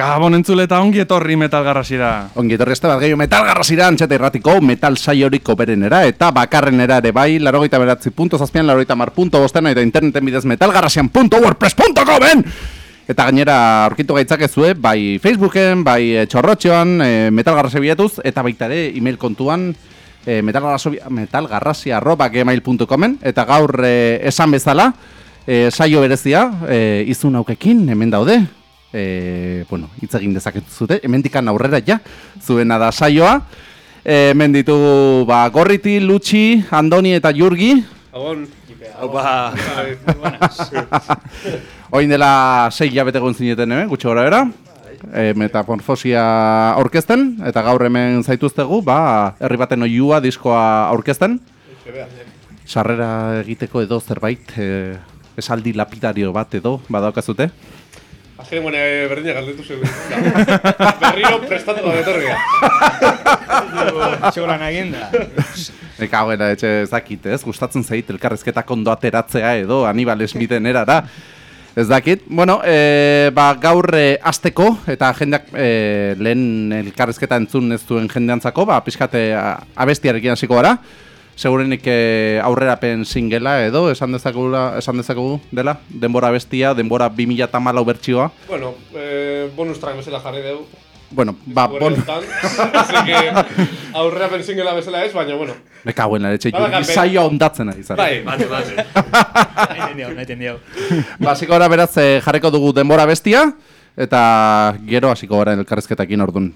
Gabon entzule eta ongi etorri metal garrasira. Ongi etorri ez bat gehiago metal garrasira antxeta irratiko metal saioriko berenera eta bakarrenera ere bai larogeita beratzi punto zazpian, larogeita mar punto bostena eta interneten bidez metalgarrasian.wordpress.comen Eta gainera aurkitu gaitzakezue, bai Facebooken, bai eh, txorrotxoan, e, metalgarrasia bilatuz, eta baita ere email kontuan e, metalgarrasia arroba gmail.comen Eta gaur e, esan bezala, e, saio berezia, e, izun aukekin, hemen daude, e, bueno, hitz egin dezaketu zute, hemendikan aurrera ja, zuena da saioa. E, hemen ditu ba, Gorriti, Lutxi, Andoni eta Jurgi. Agon. Opa. Oin dela sei jabete egon zineten, eh? gutxo gora bera. E, metamorfosia aurkezten, eta gaur hemen zaituztegu, ba, herri baten oiua diskoa aurkezten. Sarrera egiteko edo zerbait, e, esaldi lapidario bat edo, badaukazute. Azken buena berdina galdetu zuen. Berriro prestatu da betorria. Txolan egin da. Eka hauera etxe ezakit, ez? Gustatzen zait elkarrezketak ondo ateratzea edo Anibal Smithen erara. Ez dakit, bueno, e, ba, gaur e, azteko eta jendeak e, lehen elkarrezketa entzun ez duen jendeantzako, ba, pixkate abestiarekin hasiko gara segurenik eh, aurrerapen singela edo esan dezakegu esan dezakegu dela denbora bestia denbora 2014 bertsioa bueno eh, bonus track bezala jarri deu Bueno, ba, bon... Así que aurrera pensingela bezala ez, baina, bueno. Me cago en la leche, yo ondatzen ari zara. Bai, bate, bate. Nahi tendiau, nahi tendiau. Basiko gara beraz eh, jarreko dugu denbora bestia, eta gero hasiko gara elkarrezketakin ordun.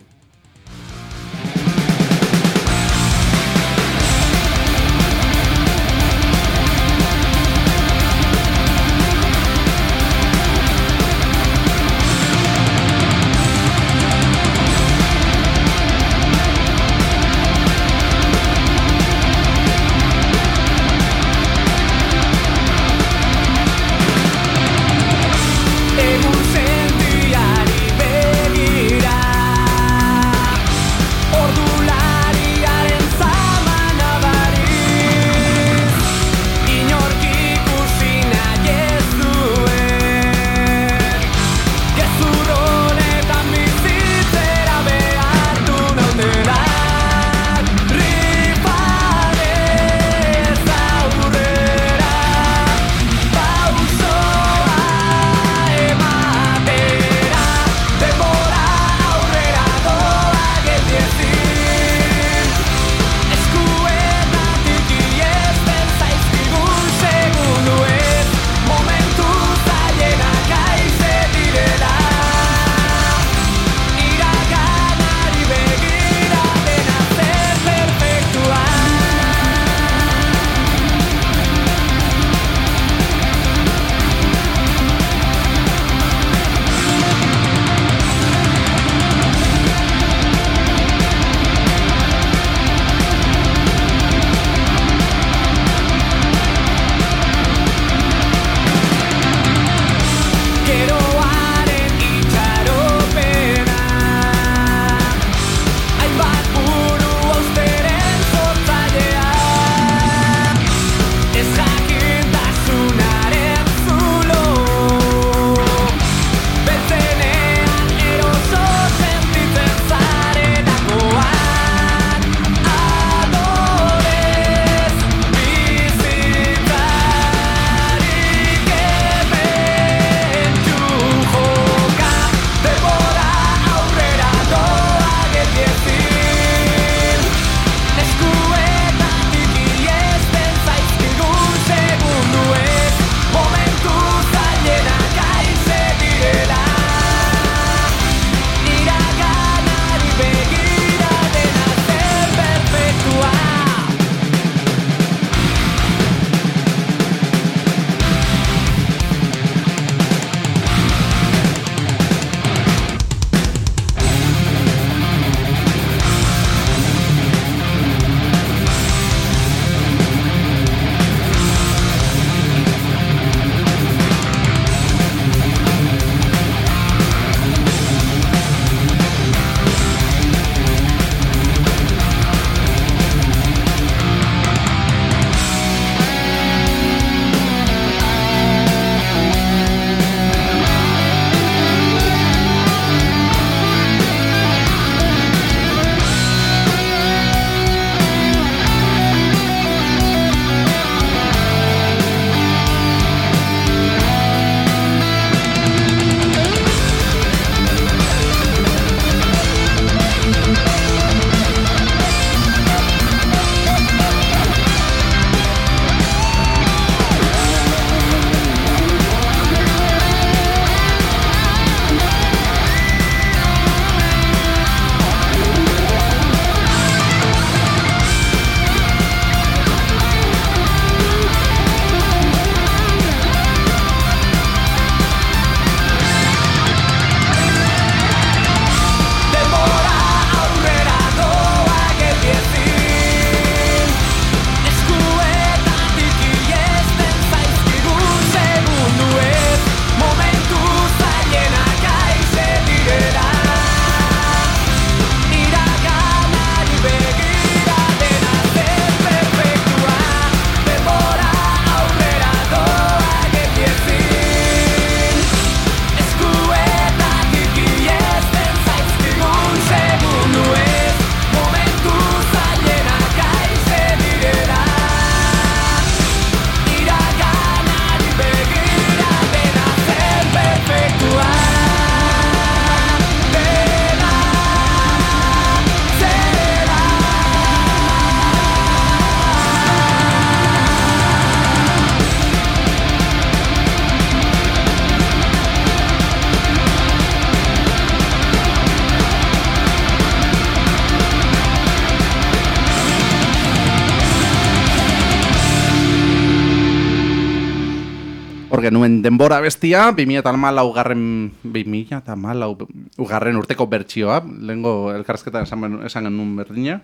Denbora bestia, 2008 garren, 2008 garren urteko bertsioa, lehengo elkarrezketan esan, esan genuen berdina.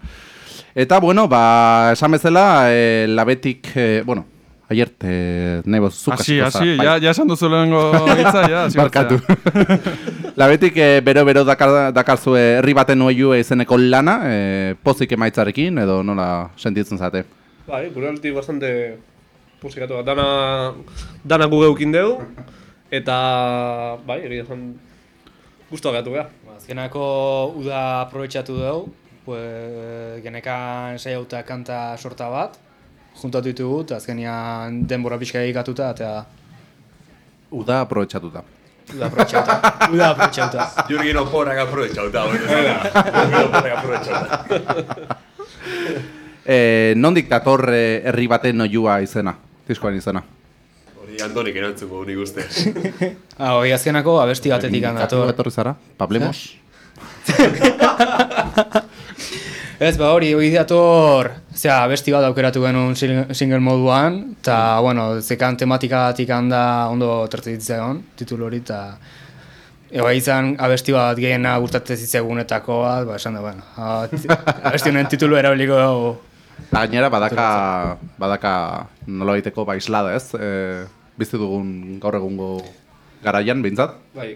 Eta, bueno, ba, esan bezala, e, labetik, e, bueno, aier, te, nahi boz, zuk Asi, asi, bai. ja, ja esan duzu lehenengo hitza, ja, Barkatu. Labetik e, bero-bero dakar, dakarzu herri baten oiue izeneko lana, e, pozik emaitzarekin, edo nola sentitzen zate. Bai, gure alti bastante musikatu bat. Dana, dana gu geukin deu, eta, bai, egia esan, guztua gatu geha. Ba, Azkenako uda aprobetxatu dugu, pues, genekan saiauta kanta sorta bat, juntatu ditugu, eta azkenean denbora pixka egikatuta, eta Uda aprobetxatuta. uda aprobetxatuta. uda aprobetxatuta. Jurgen oporak aprovechauta, bueno. Jurgen oporak aprovechauta. E, nondik dator e, herri baten oiua izena, diskoan izena? Hori Antonik erantzuko nik uste. Ah, hori azkenako abesti batetik Katu handator. etorri zara? Pablemos? Ez, ba hori, hori dator, zera, abesti bat aukeratu genuen sing- single moduan, eta, bueno, zekan tematikatik handa ondo tertze ditzegon, titulu hori, eta Ego izan abesti bat gehiena gurtatzen zitzegunetako bat, ba, esan da, bueno, a- ti- abesti honen titulu erabiliko dugu. Eta gainera badaka, badaka nola baiteko ba islada ez, e, bizi dugun gaur egungo garaian, behintzat. Bai,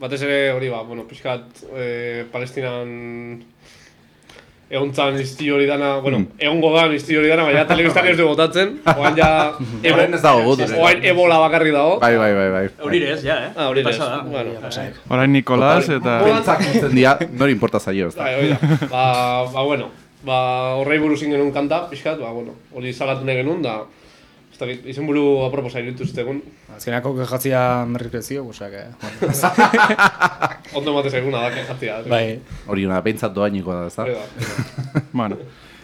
batez ere hori ba, bueno, pixkat e, Palestinan egontzan izti hori dana, bueno, egongo da izti hori dana, baina telebistan ez du botatzen, oain ja... Orain ez dago gut, Oain ebola bakarri dago. Bai, bai, bai, bai. Hori ez, ja, eh? Ah, hori ez, Pasada. bueno. Orain Nikolas eta... Beltzak nintzen dira, nori importa zaio ez da. Bai, hori da. Ba, ba, bueno, ba, horrei buruz genuen kanta, pixkat, ba, bueno, hori salatu nahi genuen, da, ez dakit, izen buru aproposa iritu zitegun, Azkenako kejatzia merrikrezio, osak, eh? ondo ematez eguna da, kejatzia. bai. Hori una, behintzat doainiko da, ez da? da. Bueno,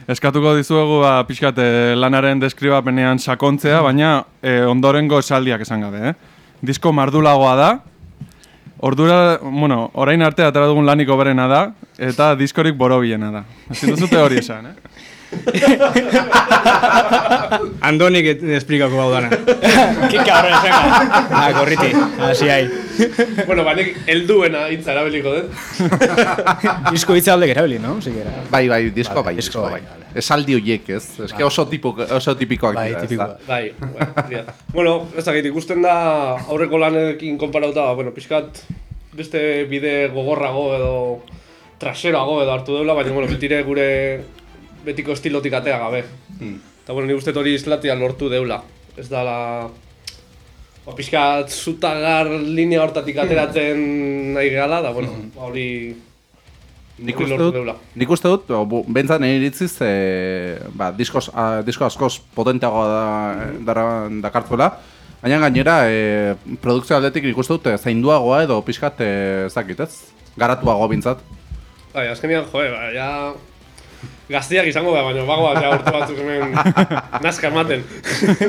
eskatuko dizuegu ba, pixkat eh, lanaren deskribapenean sakontzea, baina eh, ondorengo esaldiak esan gabe, eh? Disko mardulagoa da, ordura, bueno, orain arte atera dugun laniko berena da, eta diskorik borobiena da. Ezin duzute hori esan, eh? Andonik et- esplikako hau dana. Kika horren esan Ah, gorriti, hasi hai. bueno, ba, nik helduena hitza erabiliko dut. Disko hitza aldek erabili, no? Sikera. Bai, bai, disko bai, disko bai, bai. Esaldi horiek, ez? Eske oso, tipo, oso tipikoak Bai, dira? Bai, bai, da. Bueno, ez dakit, ikusten da aurreko lanekin konparauta, ba, bueno, pixkat beste bide gogorrago edo traseroago edo hartu deula, baina, bueno, betire gure betiko estilotik atea gabe. Eta, bueno, nik uste hori islatia lortu deula. Ez da la... Ba, pixkat zutagar linea hortatik ateratzen nahi gehala, da, bueno, ba, hori... Nik hori uste dut, nik uste dut, nire iritziz, e, ba, diskos, a, disko askoz potenteagoa da, dara, dakartzuela, baina gainera, e, produkzio aldetik nik uste dut, e, zainduagoa edo pixkat, e, ez dakit, ez? Garatuago bintzat. Bai, azkenean, joe, ba, ja... Gaztiak izango da, baina bagoa ja urte batzuk hemen nazka ematen.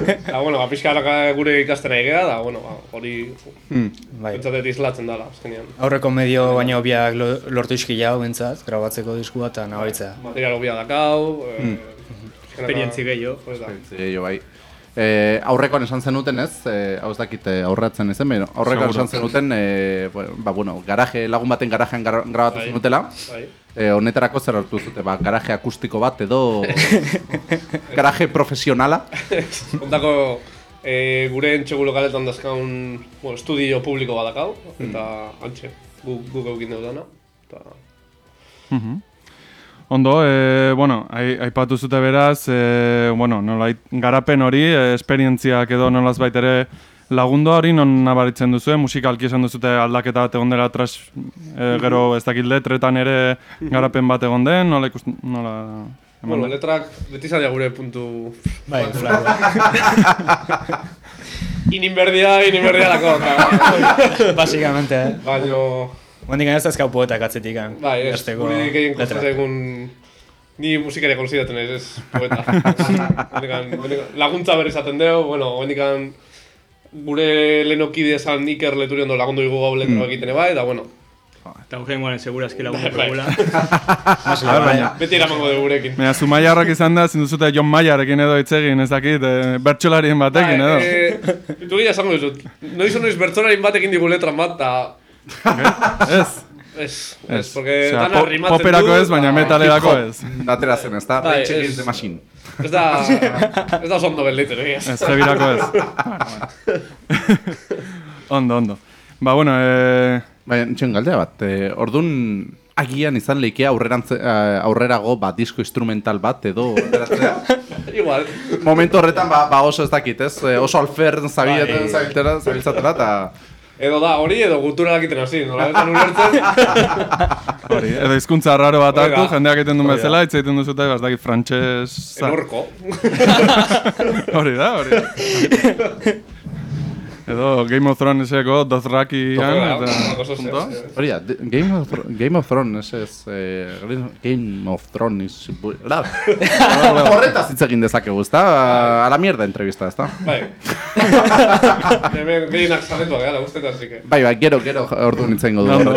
Eta, bueno, ba, pixka gure ikasten geha, da, bueno, ba, hori Bai. pentsatet islatzen dela, azkenean. Aurreko medio baino biak lo- lortu iski jau bentsat, grabatzeko diskua eta nabaitza. Material hobia dakau, eh, Esperientzi gehiago. Ze, jo, bai. E, aurrekoan esan zenuten ez, e, hau ez dakit e, aurratzen ezen, baina aurrekoan esan zenuten, e, ba, bueno, garaje, lagun baten garajean gra- grabatu Bai. zenutela, Bai. E, honetarako zer hartu zute, ba, garaje akustiko bat edo garaje profesionala. Kontako, eh, gure entxegu lokaletan dazkaun, bueno, estudio publiko bat dakau, eta antxe, gu, gu geukin dugu dana. Eta, Ondo, e, bueno, ai- aipatu zute beraz, e, bueno, nolait, garapen hori, e, esperientziak edo nolaz ere lagundu hori non nabaritzen duzu, musikalki esan duzute aldaketa bat egon dela tras, e, gero ez dakit letretan ere garapen bat egon den, nola ikusten, nola... bueno, den? letrak beti zaila gure puntu Bai, flago. Ininberdia, ininberdia dako. Basikamente, eh? Baina, Guandik ez azkau poetak atzetik, eh? bai, ez, guri gehien letrak. kostatzen egun... Ni musikari konsideratzen ez, ez poeta. Benekan- laguntza berri izaten deu, bueno, bendikan gure lehenokide esan Iker Leturi ondo lagundu dugu gau letra egiten bai, da bueno. Eta urrengoan segurazki lagundu Bai. dugula. A ber, baina, Beti eramango dugu gurekin. baina Zumaiarrak izan da, zinduzute Jon Maiarekin edo hitz egin, ez dakit, e, bertxolarien batekin edo. Eh, tu gila esango dizut. Noiz o noiz bertzolarin batekin digu letran bat, eta... Ez, Ez, ez. porque Osea, dana po- rimatzen du. poperako ez, baina eta- metalerako ez. Atera zen, ez da? Bai, Rage. Against the Machine. Ez da... Ez da oso ondo gelditzen, eh? Ez, jebirako ez. Ondo, ondo. Ba, bueno, e, Baina, txen galdea bat, e, ordun agian izan leike aurrerantze, eh, aurrerago ba, disko instrumental bat edo. Igual. Momentu horretan ba, ba oso ez dakit, ez? Oso alfer zabieten Bai. zabiltera, zabiltzatela, eta... Edo da, hori edo gutura egiten hasi, nola esan ulertzen. hori, edo hizkuntza raro bat hartu, jendeak egiten duen bezala, hitz egiten duzute, ba, ez dakit, frantxez... Enorko. Hori da, hori da. Edo Game of Throneseko Dothrakian, Dothraki, eta... Hori da, Game of, Game of Thrones, ez, eh, Game of Thrones, horretaz hitz egin dezakegu, ezta? A la mierda entrevista, ezta? Bai. Hemen gehienak zaletuak gara, guztetan, que... Bai, bai, gero, gero, ordu nintzen godu.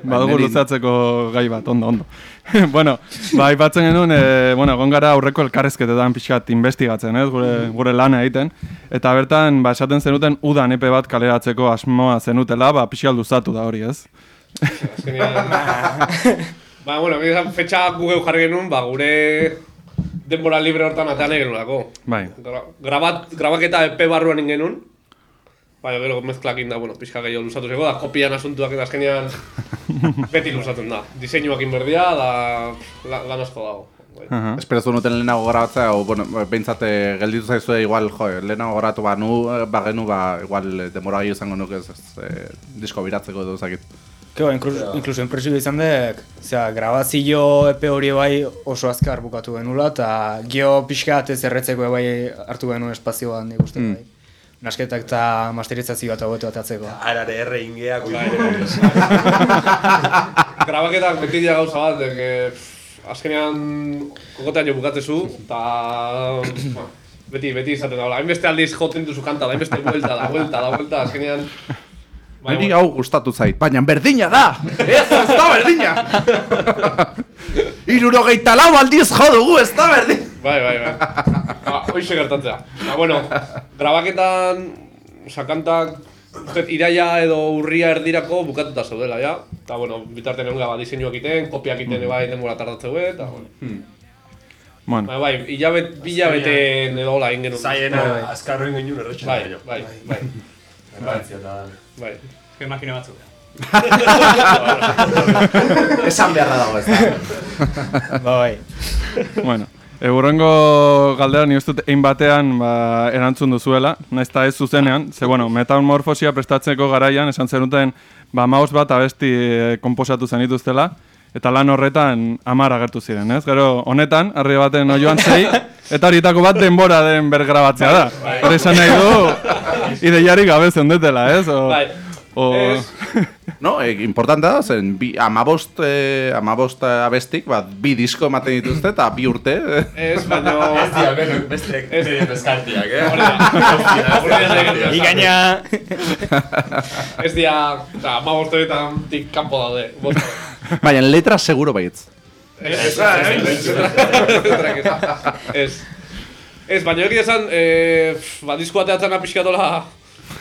Badugu luzatzeko gai bat, ondo, ondo. bueno, ba, aipatzen genuen, e, bueno, egon gara aurreko elkarrezketetan pixkat investigatzen, ez, gure, gure lana egiten. Eta bertan, ba, esaten zenuten, udan epe bat kaleratzeko asmoa zenutela, ba, pixkat luzatu da hori, ez? Ba, bueno, esan fetxa gu geu jarri genuen, ba, gure denbora libre hortan atean egin nolako. Bai. Gra grabat, grabaketa EP barruan egin genuen. Bai, gero mezklakin da, bueno, pixka gehiago luzatu zego, da kopian asuntuak eta azkenean beti luzatzen da. Diseinuak inberdia, da la, lan asko dago. Bai. Aha. Esperazu nuten lehenago grabatzea, o, bueno, behintzat eh, gelditu zaizue igual, jo, lehenago grabatu ba, nu, eh, ba, genu, ba, igual, eh, demora gehiago izango nuke ez, ez eh, disko biratzeko edo zakit. Keo, inkluso, inkluso impresio izan dek, zera, grabazio epe hori bai oso azkar bukatu genula, eta gio pixka ez erretzeko bai hartu genuen espazioan nik uste bai. Nasketak eta masterizazio bat hobetu atatzeko. Arare erre ingeak, ui, Grabaketak beti dira gauza bat, de que azkenean kokotean jo bukatzezu, eta beti, beti izaten da, hola, hainbeste aldiz joten duzu kanta, da, hainbeste buelta, da, buelta, da, buelta, azkenean... Bai, Niri hau gustatu zait, baina berdina da! Ez, ez da berdina! Irurogeita lau aldiz jo dugu, ez da berdina! bai, bai, bai. Hoize gertatzea. Ba, bueno, grabaketan, oza, kantak, iraia edo urria erdirako bukatuta zaudela, ja? Eta, bueno, bitartean egun ba, diseinuak egiten, kopiak egiten bai denbora tardatzeu, eta, bueno. Bueno, Ba, bai, hilabet, bilabeten edo hola egin genuen. Zaiena, azkarroen genuen erretxan. Bai, bai, bai, Garantzia eta... bai. Eske makina batzuk. Esan beharra dago, ez da. Ba bai. bueno. Eurrengo galdera ni ustut egin batean ba, erantzun duzuela, eta ez zuzenean, ze bueno, metamorfosia prestatzeko garaian esan zenuten ba maus bat abesti e, konposatu zenituztela eta lan horretan amar agertu ziren, ez? Gero honetan, harri baten oioan sei, eta horietako bat denbora den bergrabatzea da. Hori esan nahi du, ideiarik gabe zendetela, ez? O, Bai. O, Ez. No, e, importanta da, zen, bi, amabost, eh, amabost eh, abestik, bat, bi disko ematen dituzte, eta bi urte. eh. Ez, baino... Ez dira, beno, beste medio peskartiak, eh? Hori da. Hori da negatiba. Ikaina! Ez dira, oza, ma bostoetan tik kanpo daude. Baina letra seguro baitz. Ez, ez, ez, ez, ez. Ez, baina egia esan, eh, ba, disko bateatzen apiskatola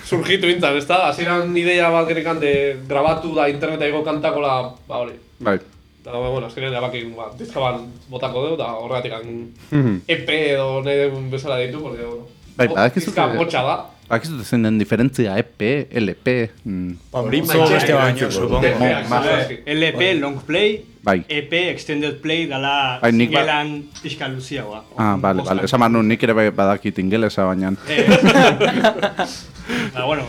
surgitu intzan, ez da? Hasieran ideia bat genekan de grabatu da interneta igo kantakola, ba hori. Bai. Eta, ba, bueno, azkenean erabakin, ba, diska bat botako dugu, eta horregatik Mhm. EP edo nahi dugun bezala ditu, porque, bueno, Bai, badakizu diska ze- motxa da. Bakizute zein den diferentzia EP, LP... Mm. Hori Zo beste baino, supongo. Ba. LP, long play, Bai. EP, extended play, dala Bai, nik ba- pixka luziagoa. Ah, bale, bale. Esan behar nuen nik ere bai badakit ingelesa baina.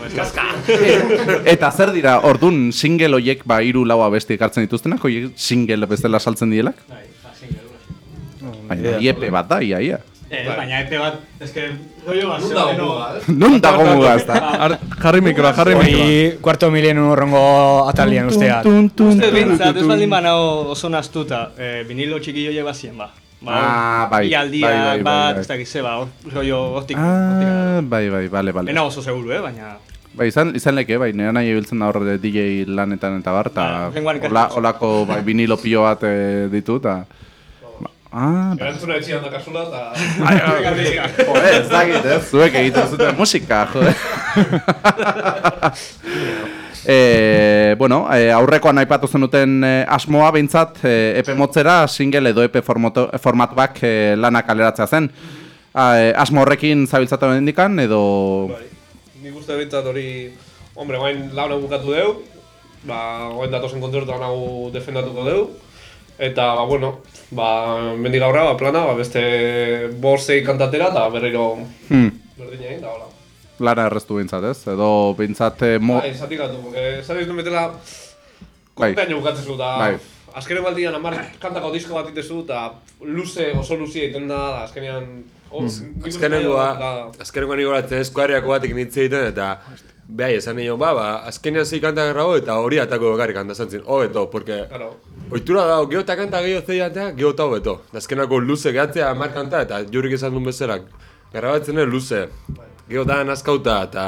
Eh, Ba, da. Eta zer dira, ordun single hoiek ba hiru lau abesti ekartzen dituztenak, hoiek single bezala saltzen dielak? Bai, ba, single, bai. Baina IEP bat da, ia, ia. Eh, baina EP bat, eske, rollo bat, Nun dago muga, ez? Non dago muga ez da? Ar, jarri mikroa, jarri mikroa. Hori kuarto milien urrongo atalian usteat. Uste bintzat, ez baldin banao oso naztuta, eh, vinilo txikillo lleba zien, ba. Ba, Ah, bai, Bi aldiak bai, bai, bai, bat, bai. ez dakiz ze, ba, rollo hortik. Ah, bai, bai, bale, bale. Lena oso seguru, eh, baina... Bai, izan, izan leke, bai, nire nahi ibiltzen da horre DJ lanetan eta bar, eta Ba, hola, duzu. holako bai, vinilo pio bat eh, ditu, eta... Ah, bai. Erantzuna etxian da kasula, eta... Joder, ez dakit, ez? Zuek egiten zuten musika, jode. e, bueno, e, aurrekoan aipatu zenuten e, asmoa behintzat e, epe motzera single edo epe formato, formatuak e, lanak kaleratzea zen. A, e, asmo horrekin zabiltzatu indikan edo... Bai. Nik uste bintzat hori, hombre, guain launa bukatu deu, ba, guain datozen kontzertuan hau defendatuko deu, eta, ba, bueno, ba, mendik aurra, ba, plana, ba, beste borsei kantatera, eta berriro Hmm, berdina egin, da, hola. lana erreztu behintzat, ez? Edo behintzat e, mo... Bai, zatikatu, eh, zara izan betela, Bai. kontean bukatzen zu, eta Bai. azkenen baldian amar kantako disko bat itezu, eta luze, oso luzi egiten da, da azkenean... Uste Azkenengoa, da- azkenengoa niko goratzen eskuariako batek nitze egiten eta behai esan nion, ba, ba, azkenean zei kanta gerrago eta hori atako bekarrik kanta zantzin, hobeto, porque Claro. oitura da, geho eta kanta geho zeiatea, geho eta hobeto. Azkenako luze gehatzea mar kanta eta jurik esan duen bezala, grabatzen luze. Geho da nazkauta eta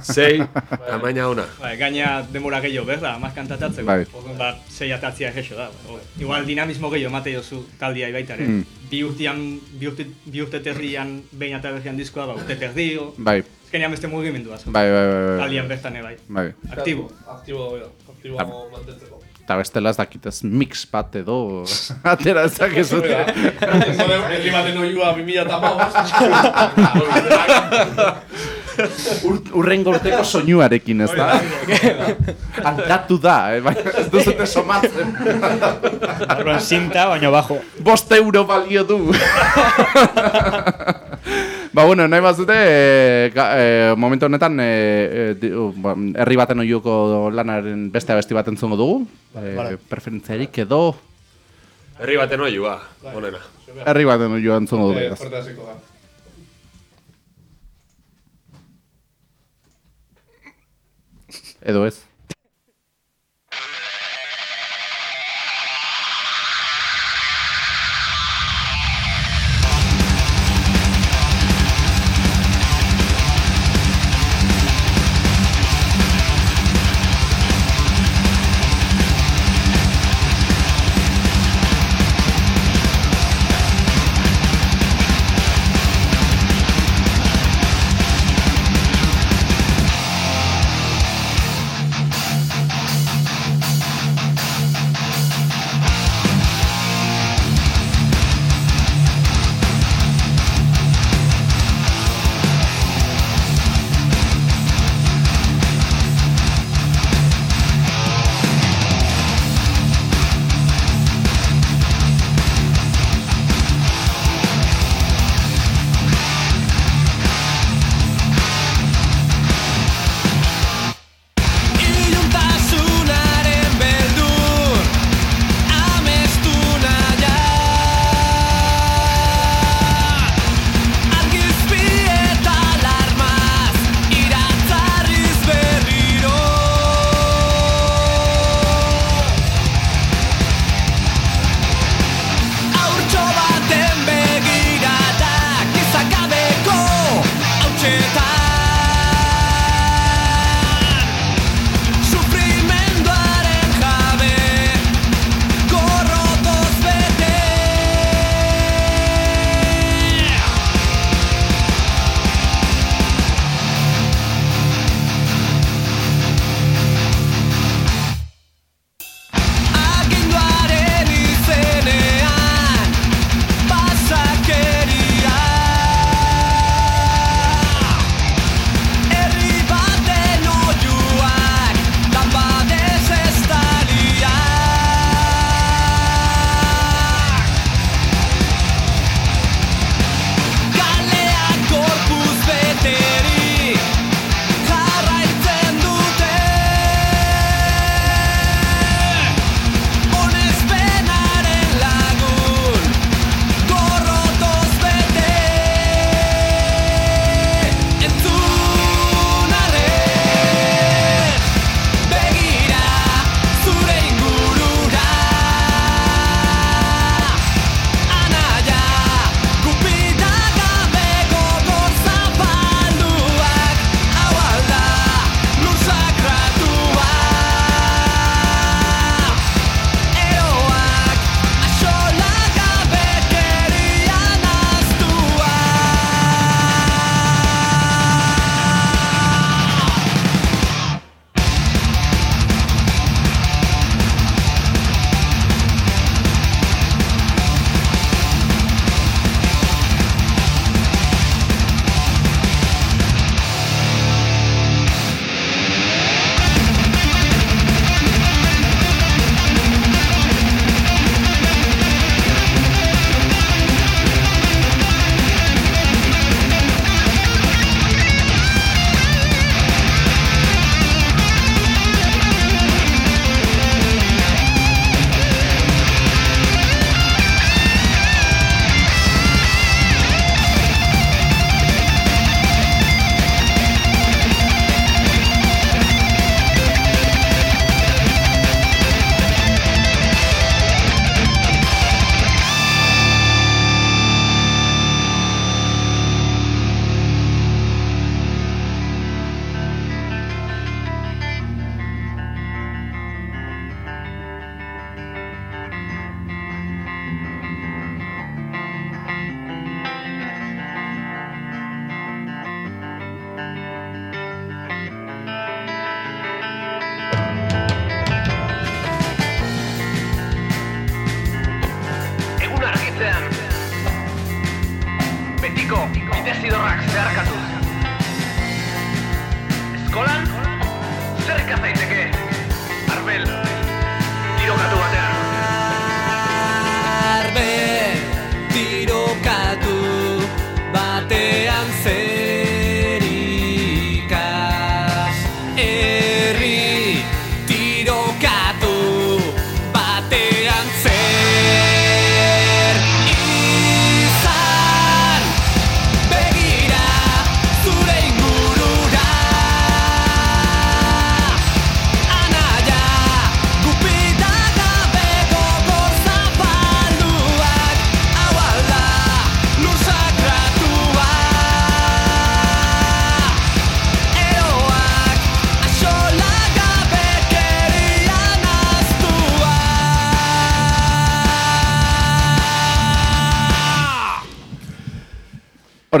zei, tamaina ona. Bai, gaina demora gehiago, berda, amaz kantatatzeko. Bai. Orduan, ba, sei atatzia egexo da. Ba. Igual dinamismo gehiago emate jozu taldia baitare. Mm. Bi urtean, bi urte, bi urte terrian, behin eta berrian diskoa, ba, urte terdio. Bai, Azkenean beste mugimendu asko. bai, bai, bai, bai, Taldian bertan bai. bai. Aktibo. Aktibo, bai, aktibo mantentzeko. Eta bestela ez dakitez mix bat edo atera ezakezute. Herri baten oiua 2000 eta Ur, urrengo urteko soinuarekin, ez da? Aldatu da, eh? bai, ez duzute somatzen. Orduan sinta, baina bajo. Bost euro balio du. ba, bueno, nahi bazute, e, ga, e, momentu honetan, e, e, di- u, ba, herri baten oiuko lanaren beste abesti bat entzungo dugu. E, preferentziarik edo Herri baten oiua, onena. herri baten oiua entzungo dugu. Eh, da. Edo ez.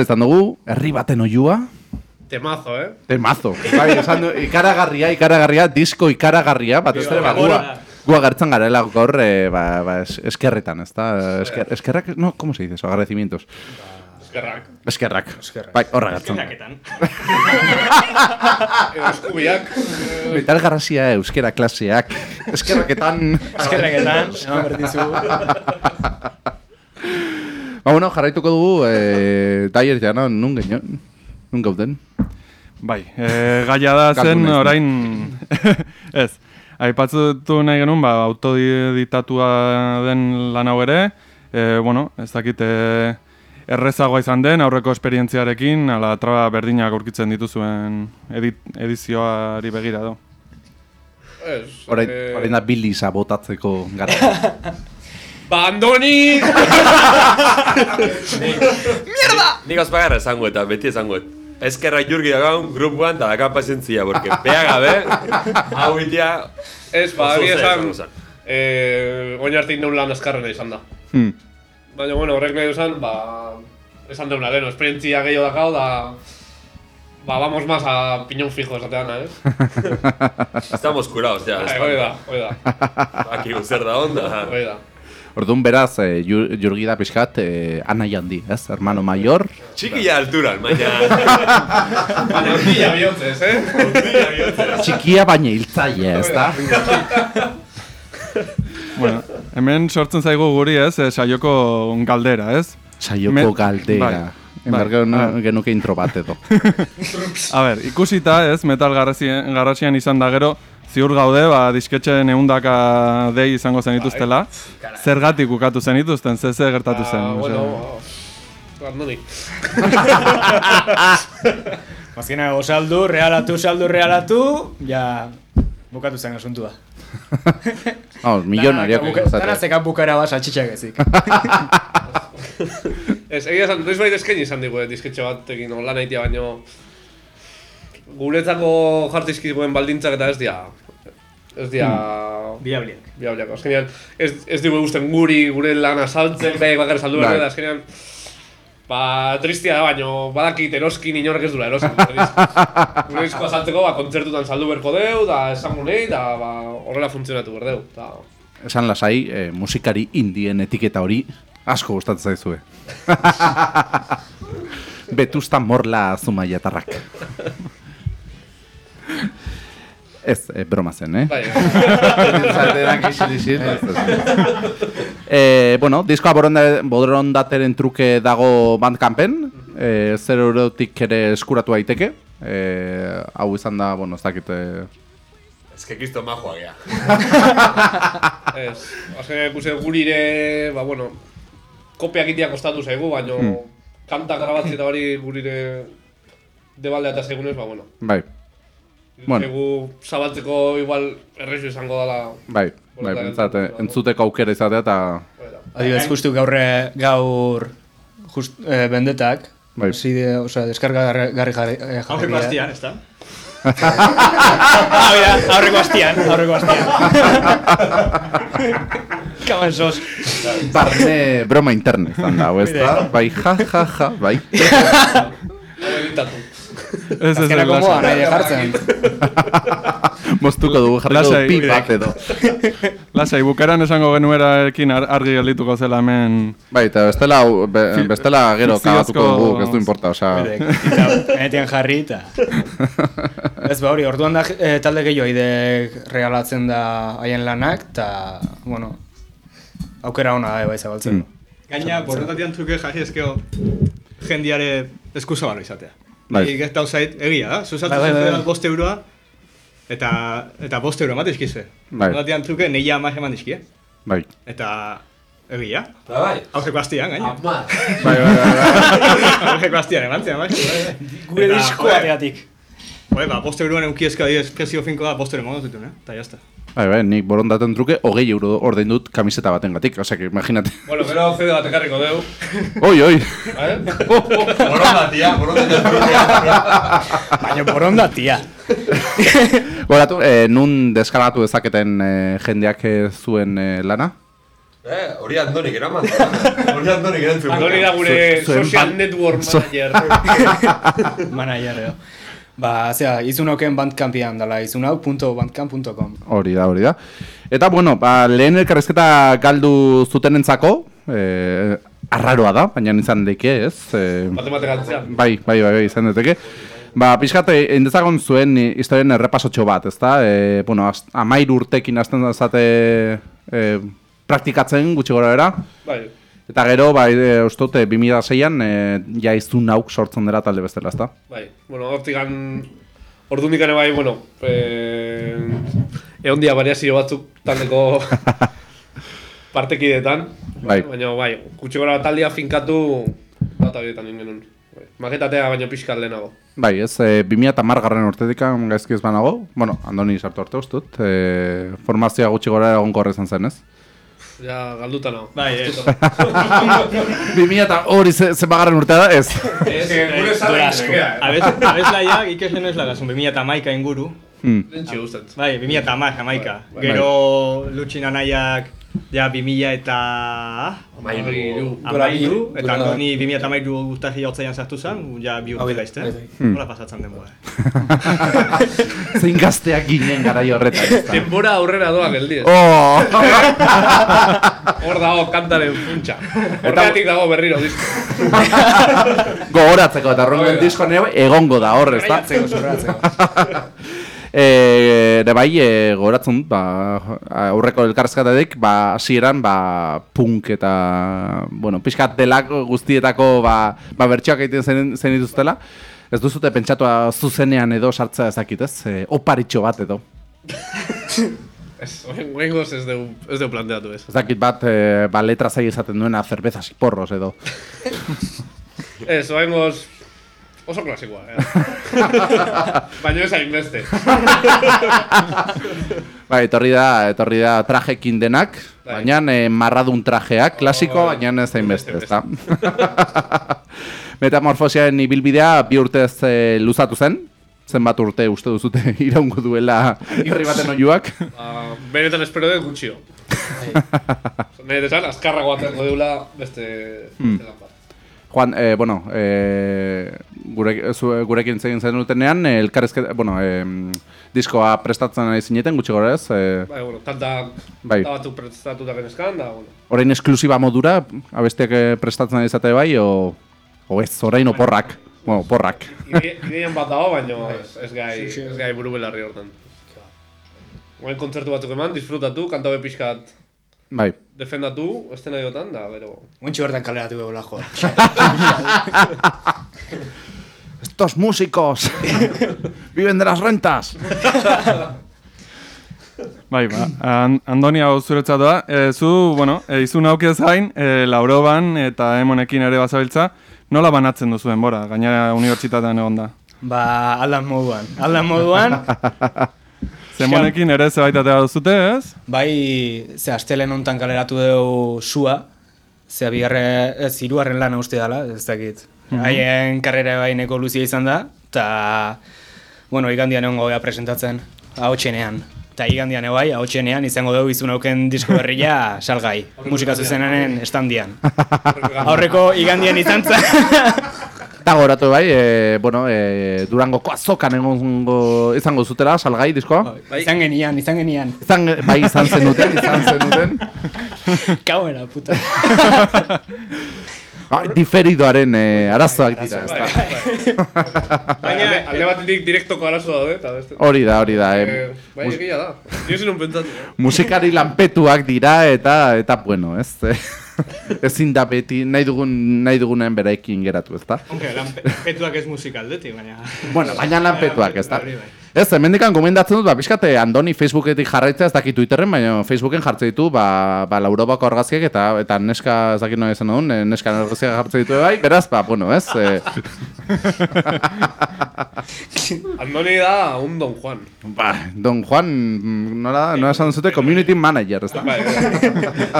Izan dugu, herri baten oiua, Temazo, eh? temazo. Bai, esan du, ikaragarria, ikaragarria, disko ikaragarria, bat ez ere, ba, gua, gua gertzen garela gaur, eh, ba, ba, es, eskerretan, ez da? Esker, eskerrak, no, ¿cómo se dice eso? Agradecimientos. Eskerrak. Eskerrak. Bai, horra gertzen. Eskerraketan. Eskubiak. Metal garrasia euskera klaseak. Eskerraketan. Eskerreketan, eman berdizu. Ba, bueno, jarraituko dugu, eh, Dyer jana, nun genio, nun gauden. Bai, e, gaia da zen orain... ez, aipatzutu nahi genuen, ba, autodiditatua den lan hau ere, e, bueno, ez dakit, e, errezagoa izan den, aurreko esperientziarekin, ala traba berdinak aurkitzen dituzuen edit, edizioari begira do. Ez. Orain, eh, orain da bilisa botatzeko gara. Ba, Andoni! Nik azpagarra esango eta beti esango Ezkerra jurgi dagoen grupuan eta dakan pazientzia, porque pea gabe, hau itia... Ez, ba, egia esan, eh, oin arte indeun lan azkarrena izan da. Hmm. Baina, bueno, horrek nahi esan, ba, esan deuna, leno, esperientzia gehiago dakau, da, ba, vamos más a piñón fijo esatean, ez? Estamos curados, ya. Bai, Hoi da, hoi da, Aki zer da onda. hoi da. Orduan beraz, eh, Jur- Jurgi da pixkat, eh, anai handi, ez? Hermano mayor. Txikia alturan, baina... Baina, ondila bihotzez, eh? Bihotzez. Txikia baina hiltzaile, ez da? Bueno, hemen sortzen zaigu guri ez, e, saioko galdera, ez? Saioko Me- galdera. bai. Bai. Ah. genuke intro bat edo. A ber, ikusita, ez, metal garrasian izan da gero, ziur gaude, ba, disketxeen eundaka dei izango zenituztela. Zergatik ukatu zenituzten, ze ze gertatu zen. Ah, osea. bueno, Andoni. Azkena, osaldu, realatu, saldu, realatu, ja, bukatu zen asuntua. Vamos, millonario. Dana zekan bukara basa txitxak ezik. Ez, egia esan, noiz baita eskaini izan digu, eh, disketxe batekin, no, lan baino... Guretzako jartizkizuen baldintzak eta ez dia... Ez dia... Biabliak. Biabliak, azkenean, ez, ez digu gusten guri, gure lana saltzen, behi bakarri saldu behar, Bai. da, azkenean... Ba, tristia da, baino, badakit eroskin inorrek ez dula eroskin. Gure diskoa saltzeko, ba, kontzertutan saldu berko deu, da, esango nahi, da, ba, horrela funtzionatu behar deu. Da, Esan lasai, eh, musikari indien etiketa hori asko gustatzen zaizue. Betusta morla zumaiatarrak. Ez, eh, broma zen, eh? bai, Zaterak isil-isil. eh, bueno, diskoa boronda- borondateren truke dago bandcampen, eh, zer eurotik ere eskuratu daiteke. Eh, hau izan da, bueno, ez dakit... Ez que kisto majoa gea. Ez, azkenean ikusi gurire, ba, bueno, kopia egitea kostatu zaigu, baino Hmm. kanta grabatzea eta hori gurire debaldea eta segunez, ba, bueno. bai, Bueno. Zaigu zabaltzeko igual errezu izango dela. bai, bai, bentsat, eh, entzuteko. aukera izatea eta... Adibidez, justu gaurre, gaur, just, eh, bendetak, Bai. Zide, osea, deskarga garri garri jarri. eh, Aurreko astian, ez da? Ah, mira, aurreko astian, aurreko astian. Kamen sos. Barne broma interne izan dago, ez da? Bai, ja, ja, ja, bai. Ez, ez, Azkenako lasai. moa nahi jartzen. Moztuko dugu, jarriko Lasai. dugu pi bat edo. Lasai, bukaran esango genuerarekin ar argi geldituko zela hemen... Bai, eta bestela, be, bestela gero kagatuko dugu, ez du importa, osea... Enetian jarri eta... Ez ba hori, orduan da eh, talde gehiago idek regalatzen da haien lanak, eta, bueno, aukera ona da bai zabaltzen. Mm. Gaina, borondatean truke jarri ezkeo jendiare eskuzabalo izatea. Bai. Bai. Gertau zait, egia da, zuzatu Bai, bai, bai. bai, bost euroa, eta, eta bost euro emat dizkize. Bai. Borondatean truke neia amak eman dizkie. Bai. Eta, egia. Da bai. Aurreko astian, gaina. Ama. Bai, bai, bai, Aurreko astian eman zian, bai. Gure Eta, diskoateatik. Joder, ba, bost euroan euki ezka diez, prezio finkoa bost euro emango zituen, eh? Eta jazta. Bai, bai, nik borondaten truke hogei euro ordein dut kamiseta baten gatik, osea, que imaginate. Bueno, gero CD bat ekarriko deu. Oi, oi! Eh? Borondatia, borondatia. Baina borondatia. Goratu, eh, nun deskargatu dezaketen eh, jendeak eh, zuen eh, lana? Eh, hori Andonik eraman. Hori Andonik erantzun. Andoni da gure social network manager. Manager, edo. Ba, zera, izunoken bandcampian dala, izunau.bandcamp.com. Hori da, hori da. Eta, bueno, ba, lehen elkarrezketa galdu zutenentzako, eh, arraroa da, baina izan leke, ez? Eh, Matematikantzean. bai, bai, bai, bai, izan daiteke. Ba, pixkat, endezagon zuen i- historien errepasotxo bat, ezta? E, bueno, az- amair urtekin hasten zate e, praktikatzen gutxi gora bera. Bai. Eta gero, bai, e, dut, 2006an, e, ja izun nauk sortzen dela talde bestela, ezta? Bai, bueno, hortikan Ordunik ere bai, bueno, eh, egon dia variazio batzuk taldeko partekidetan. Bai. Baina, bai, gutxi gora taldea finkatu data bietan ingen Bai. Maketatea baino pixkat lehenago. Bai, ez, e, 2000 garren urtetik gaizki ez banago, bueno, andoni sartu arte uste dut, e, formazioa gutxi gora egon izan zen, ez? Ja, galduta nago. Bai, ez. 2000 eta hori ze, ze bagarren urtea da, ez? Ez, gure zara eh? Abez, abezlaiak ikeslen ez lagazun, 2008 inguru. Hmm. Lentsi guztet. Bai, 2008, amaika. Bai. Gero Lutxin anaiak, ja 2000 eta... Amairu. Amairu, eta Gora- andoni 2008 urtari hotzaian sartu zen, ja bi urte gaizte. Hmm. Hola pasatzen denbora. Zein gazteak ginen garai horretan? Denbora aurrera doa geldi. Oh! Hor dago kantaren funtsa. Horregatik dago berriro disko. Gogoratzeko eta rongen disko egongo da hor, ezta? Zurratzeko, Eh, de bai, e, goratzen dut, ba, aurreko elkarrezkatatik, ba, hasieran ba, punk eta, bueno, pixkat delak guztietako, ba, ba bertxoak egiten zen, zen dituztela. Ez duzute pentsatua zuzenean edo sartzea ezakit, ez? E, oparitxo bat edo. Ez, oengoz ez deu, ez deu planteatu ez. Ez dakit bat, e, ba, letra zai esaten duena cervezas y porros edo. Ez, oengoz oso klasikoa, eh? Baina ez hainbeste. Ba, etorri da, etorri da trajekin denak, Bai. baina e, marradun trajeak, klasikoa, Oh, baina ez hainbeste, ez da. Metamorfosiaren ibilbidea bi urtez e, luzatu zen, zenbat urte uste duzute iraungo duela irri baten oiuak. Ba, benetan espero dut gutxio. Nire desan, azkarra guatengo deula beste, Hmm. beste bat. Juan, eh, bueno, eh, gure, zu, gurekin zegin zen dutenean, eh, elkarrezketa, bueno, eh, diskoa prestatzen ari zineten, gutxi gora ez, eh, Bai, bueno, tanta, Bai. tanta batzuk prestatuta genezkan, da, bueno. orain esklusiba modura, abestiak eh, prestatzen ari zate bai, o, o ez, orain oporrak, bueno, oporrak. Ide- Ideien bat dago, baina ez, ez gai, ez gai buru belarri hortan. Oain kontzertu batzuk eman, disfrutatu, kantabe pixkat Bai. defendatu, eszenariotan, da, gero... Untxi bertan kaleratu begola, jo. Estos músicos viven de las rentas. Bai, ba, an, Andoni hau zuretzat doa. E, zu, bueno, e, izun aukez gain, e, lauroban eta emonekin ere bazabiltza, nola banatzen duzu denbora, gainera unibertsitatean egon da. Ba, aldan moduan. Aldan moduan, Zemonekin ere zebaitatea duzute, ez? bai, ze astelen hontan kaleratu dugu sua, ze bigarre, ez, hirugarren lana uste dela, ez dakit. Haien karrera bai neko luzia izan da, eta, bueno, igandian egon gauea presentatzen, ahotxenean. Eta igandian bai, ahotxenean izango dugu izun auken disko berria salgai, musika zuzenaren estandian. Aurreko igandian izan zen, Da goratu bai, e, bueno, e, Durangoko azokan egongo izango zutela, salgai diskoa. Bai. Izan genian, izan genian. Izan, bai izan zenuten, izan zenuten. Kauera, puta. Ba, diferidoaren e, arazoak dira, Bai, ezta. Baina, alde, alde batetik direktoko arazo daude, eta beste. Hori da, hori da. Eh, E, bai, egia da. Jo zen un pentsatu. musikari lanpetuak dira eta eta bueno, ez? Ezin da beti nahi dugun nahi dugunen berekin geratu, ezta? Hombre, lan petuak ez musika aldetik, baina... Bueno, baina lanpetuak, ezta? Ez, hemendikan gomendatzen dut, ba, pixkate, Andoni Facebooketik jarraitzea, ez dakit Twitterren, baina Facebooken jartzen ditu, ba, ba Laurobako argazkiak, eta eta neska, ez dakit nola izan duen, eh, neska argazkiak jartzen ditu bai, beraz, ba, bueno, ez? Eh, Andoni da un Don Juan. ba, Don Juan, mm, nola, nola esan zute, community manager, ezta? Bai, bai.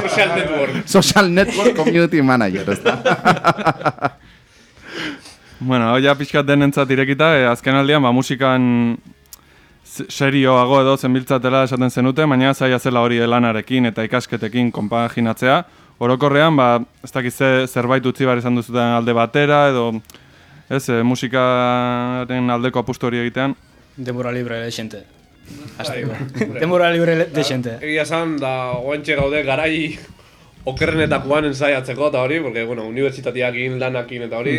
Social Network. Social Network Community Manager, ezta? Bueno, hau ja pixkat denentzat irekita, e, azken aldian, ba, musikan serioago edo zenbiltzatela esaten zenute, baina zaila zela hori lanarekin eta ikasketekin konpaginatzea. Orokorrean, ba, ez dakiz ze zerbait utzi behar izan duzuten alde batera, edo ez, e, musikaren aldeko apustu hori egitean. Denbora libre de Hasteko. Denbora libre de xente. Egia esan, da oantxe gaude garai okerrenetakoan ensaiatzeko eta hori, porque, bueno, unibertsitateakin, lanakin eta hori,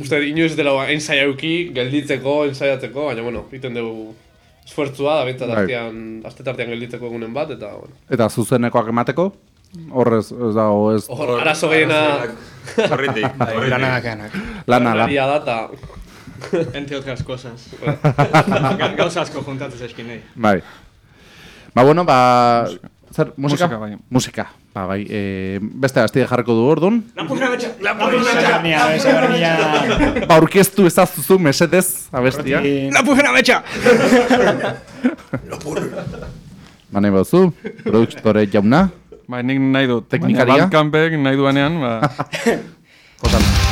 uste inoiz dela ensaiauki, gelditzeko, ensaiatzeko, baina, bueno, egiten dugu esfuertzua, da bintzat Bai. artean, aste tartean gelditzeko egunen bat, eta, bueno. Eta zuzenekoak emateko? Horrez, ez da, o ez, Hor, arazo gehiena Horritik, Bai, horritik. lanak anak. lana, la. laria da, eta Entre otras cosas. Ga- Gauza asko juntatzen zaizkin nahi. Bai. Ba, bueno, ba... Zer, musika? Musika, bai. Musika. Ba, bai, e, beste astia jarriko du orduan. Lapurra betxa! Zagarnia, zagarnia. Ba, orkestu ezazuzu, mesedez, abestia. Lapurra betxa! Ba, nahi bauzu, produktore jauna. Ba, nik nahi dut. Teknikaria? Bandcampek nahi duenean, ba, Jotan.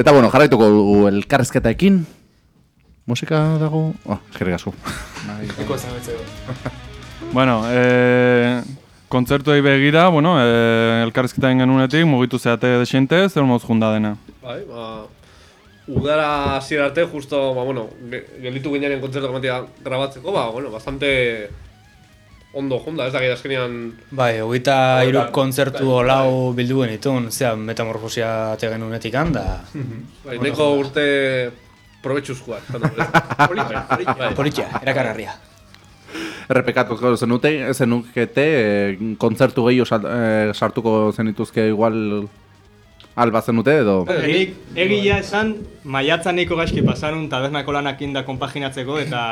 Eta bueno, jarraituko dugu elkarrezketaekin. Musika dago... Oh, eskerrik asko. Bueno, e, kontzertuei begira, bueno, e, elkarrizketa egin genunetik, mugitu zeate desente, zer moz junda dena. Bai, ba, udara hasiera arte, justo, ba, bueno, ge- gelditu ginearen kontzertu kometia grabatzeko, ba, bueno, bastante ondo jonda, ez da gira azkenean... Bai, hogeita hiru kontzertu olau bildu genitun, zera, metamorfosia ate genunetik handa. Bai, neko urte probetxuzkoak. Polita, bai. Politxea, erakargarria. Errepekatuko zenute, zenukete, e, kontzertu gehiago eh, sartuko zenituzke igual alba zenute edo... Nik egia esan, maiatzan niko gaizki pasarun tabernako lanak inda konpaginatzeko eta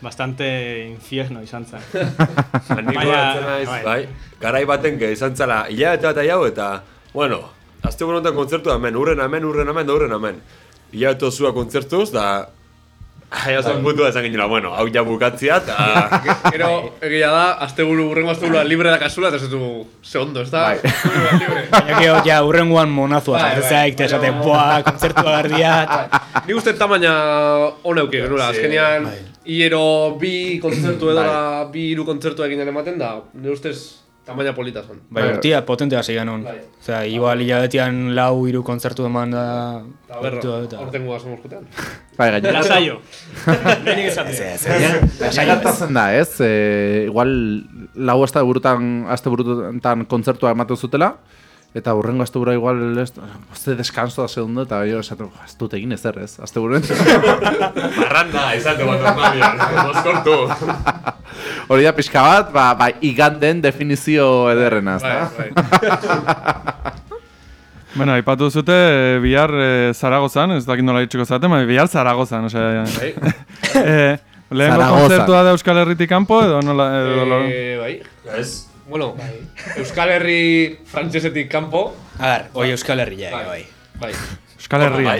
bastante infierno izan zen. Bai. bai, garai baten ge izan zala, hilabete bat jau eta, bueno, azte honetan kontzertu hemen, urren hemen, urren hemen, da urren hemen. Hilabete osua kontzertuz, da, Aia zen puntua esan ginela, bueno, hau ja bukatzia, eta... Gero, egia da, asteburu, urrengo asteburu libre da kasula, eta zetu, ze ondo, ez da? Bai. libre. Baina gero, ja, urrengoan monazua, Bai, bai, bai, zaik, te esate, boa, kontzertua gardiat. Ni uste tamaina ona euki genula, azkenean, hiero bi kontzertu edo da, bi hiru kontzertu eginen ematen da, nire ustez tamaina polita zen. Bai, urtia potentea zigan hon. Bai. Osea, igual hilabetian lau hiru kontzertu eman da... A ber, urtua eta- orten guaz moskotean. Bai, gainera. Lasaio. Lehenik esatea. Gertatzen da, ez? E, igual lau aste burutan, aste burutan kontzertua ematen zutela, eta hurrengo aste burua igual, ez, azte deskanso da segundo, eta jo, esatu, ez dut egin ezer, ez? Aste buruen. Marranda, izate bat normalia, mozkortu. Hori da pixka bat, ba, ba, iganden definizio ederrena, Bai, ezta? bai. Bueno, aipatu zute e, bihar e, Zaragozan, ez dakit nola ditxiko zaten, baina bihar Zaragozan, osea... Bai. e, lehenko Zaragozan. kontzertua da Euskal Herritik kanpo edo nola... Edo, Eh, bai. Ez? Bueno, Euskal Herri frantsesetik kanpo, A ber, hoi Euskal Herria, bai. bai. bai. Euskal Herria.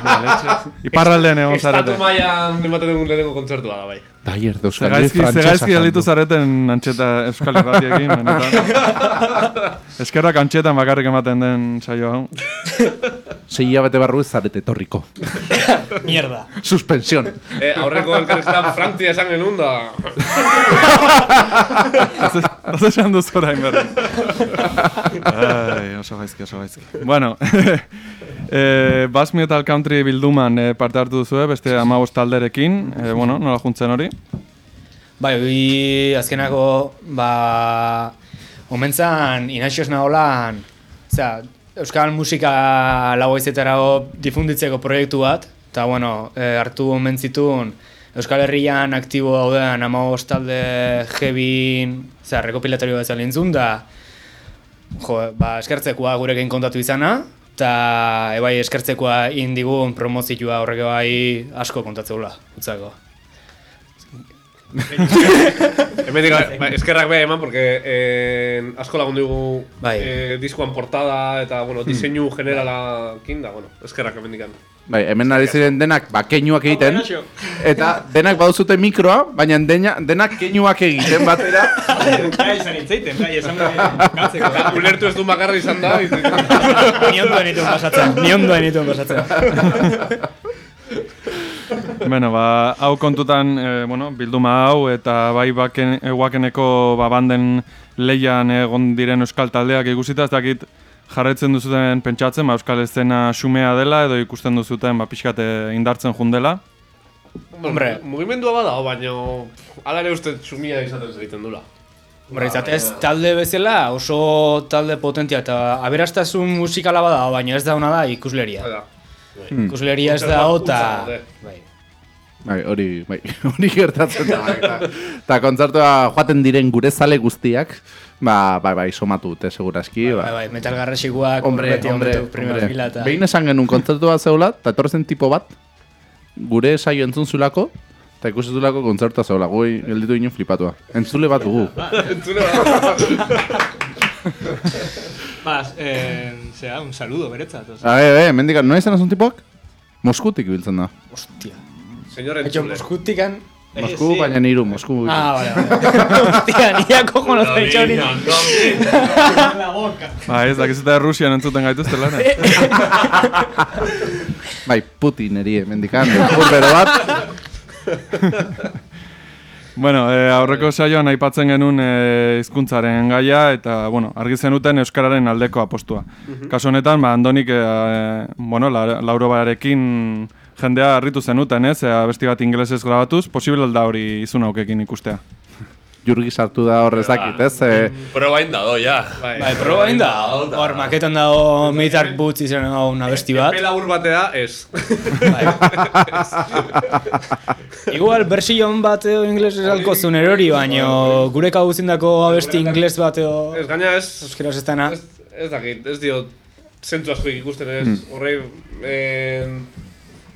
Iparraldean egon zarete. Estatu mailan ematen dugun lehenengo kontzertua da, bai. Bai, erdo Euskal Zegaizki, zegaizki gelditu zareten antxeta Euskal Herratiekin. Eskerrak antxetan bakarrik ematen den saio hau. Sei hilabete barru ez zarete etorriko. Mierda. Suspensión. Eh, aurreko elkarrizketan Frantzia esan genuen da... Oso esan duzu orain berri. Ai, oso gaizki, oso gaizki. Bueno, eh, Bass Metal Country bilduman eh, parte hartu duzu, beste amabost talderekin. Eh, bueno, nola juntzen hori? Bai, hoi azkenako, ba, omentzan, inaxioz naholan, zera, euskal musika lagoizetarago difunditzeko proiektu bat, eta, bueno, e, hartu omentzitun, Euskal Herrian aktibo daudean amabost talde jebin, zera, rekopilatorio bat zalintzun, da, jo, ba, eskertzekoa gurekin kontatu izana, eta ebai eskertzekoa indigun promozioa horrek bai asko kontatzeula, utzako. Hemendik, ba, eskerrak beha eman, porque eh, asko lagundu dugu Bai. eh, diskoan portada eta, bueno, diseinu generalakin da, bueno, eskerrak hemendikan. Bai, hemen ari ziren denak ba, keinuak egiten, eta denak baduzute mikroa, baina dena, denak keinuak egiten batera. Bai, izan itzeiten, bai, esan gatzeko. Ulertu ez du bakarra izan da, Ni ondoen dituen pasatzen, ni ondoen dituen pasatzen. Bueno, ba, hau kontutan, eh, bueno, bilduma hau eta bai baken, wakeneko ba, banden leian egon diren euskal taldeak ikusita, ez dakit jarraitzen duzuten pentsatzen, ba, euskal eszena xumea dela edo ikusten duzuten ba, pixkat eh, indartzen jundela. Hombre. Mugimendua bada, baina ala ere uste sumia izaten egiten dula. Hombre, izatez, talde bezala oso talde potentia eta aberastasun musikala bada, baina ez da ona da ikusleria. Hala. Ikusleria ez da eta... Bai. Bai, hori, bai, hori gertatzen da. bai, Eta, eta kontzertua joaten diren gure zale guztiak, ba, bai, bai, somatu dute, seguraski. Bai, Ba. bai, metal garrasikoak, Hombre, beti hombre, hombre. eta... Behin esan genuen kontzertu bat zeula, eta etorzen tipo bat, gure saio entzun zulako, eta ikusi zulako kontzertua zeula, goi gelditu ginen flipatua. Entzule bat dugu. Entzule bat. Bas, eh, zera, un saludo beretzat. A ver, eh, mendikan, no izan azun tipoak? Moskutik biltzen da. Hostia. Señor Etxo, entzule. moskutikan Mosku, sí. baina niru, Mosku. Ah, vale, vale. Hostia, ni ako no zaitxo hori. La boca. Ba, ez dakizute Rusian entzuten gaituzte lan. Bai, Putin eri, mendikan, urbero bat. Bueno, e, aurreko saioan aipatzen genuen e, hizkuntzaren gaia eta bueno, argi zenuten euskararen aldeko apostua. Kasu honetan, ba Andonik e, bueno, la, Lauro Barekin jendea harritu zenuten, ez? E, abesti bat ingelesez grabatuz, posible da hori izun aukekin ikustea. Jurgi sartu da hor ezakit, ez? E, Proba indado, ja. Bai. Bai, proba egin da. Hor, maketan dago Militar Boots izan hau una besti bat. Epe labur batea, ez. Bai. Igual, bersion bat edo ingles esalko zuen erori, baino gure kabuzindako abesti ingles bat edo Ez gaina ez, euskeraz ez dana. ez, ez dakit, ez dio zentzu asko ikusten ez, Hmm. horrei, eh,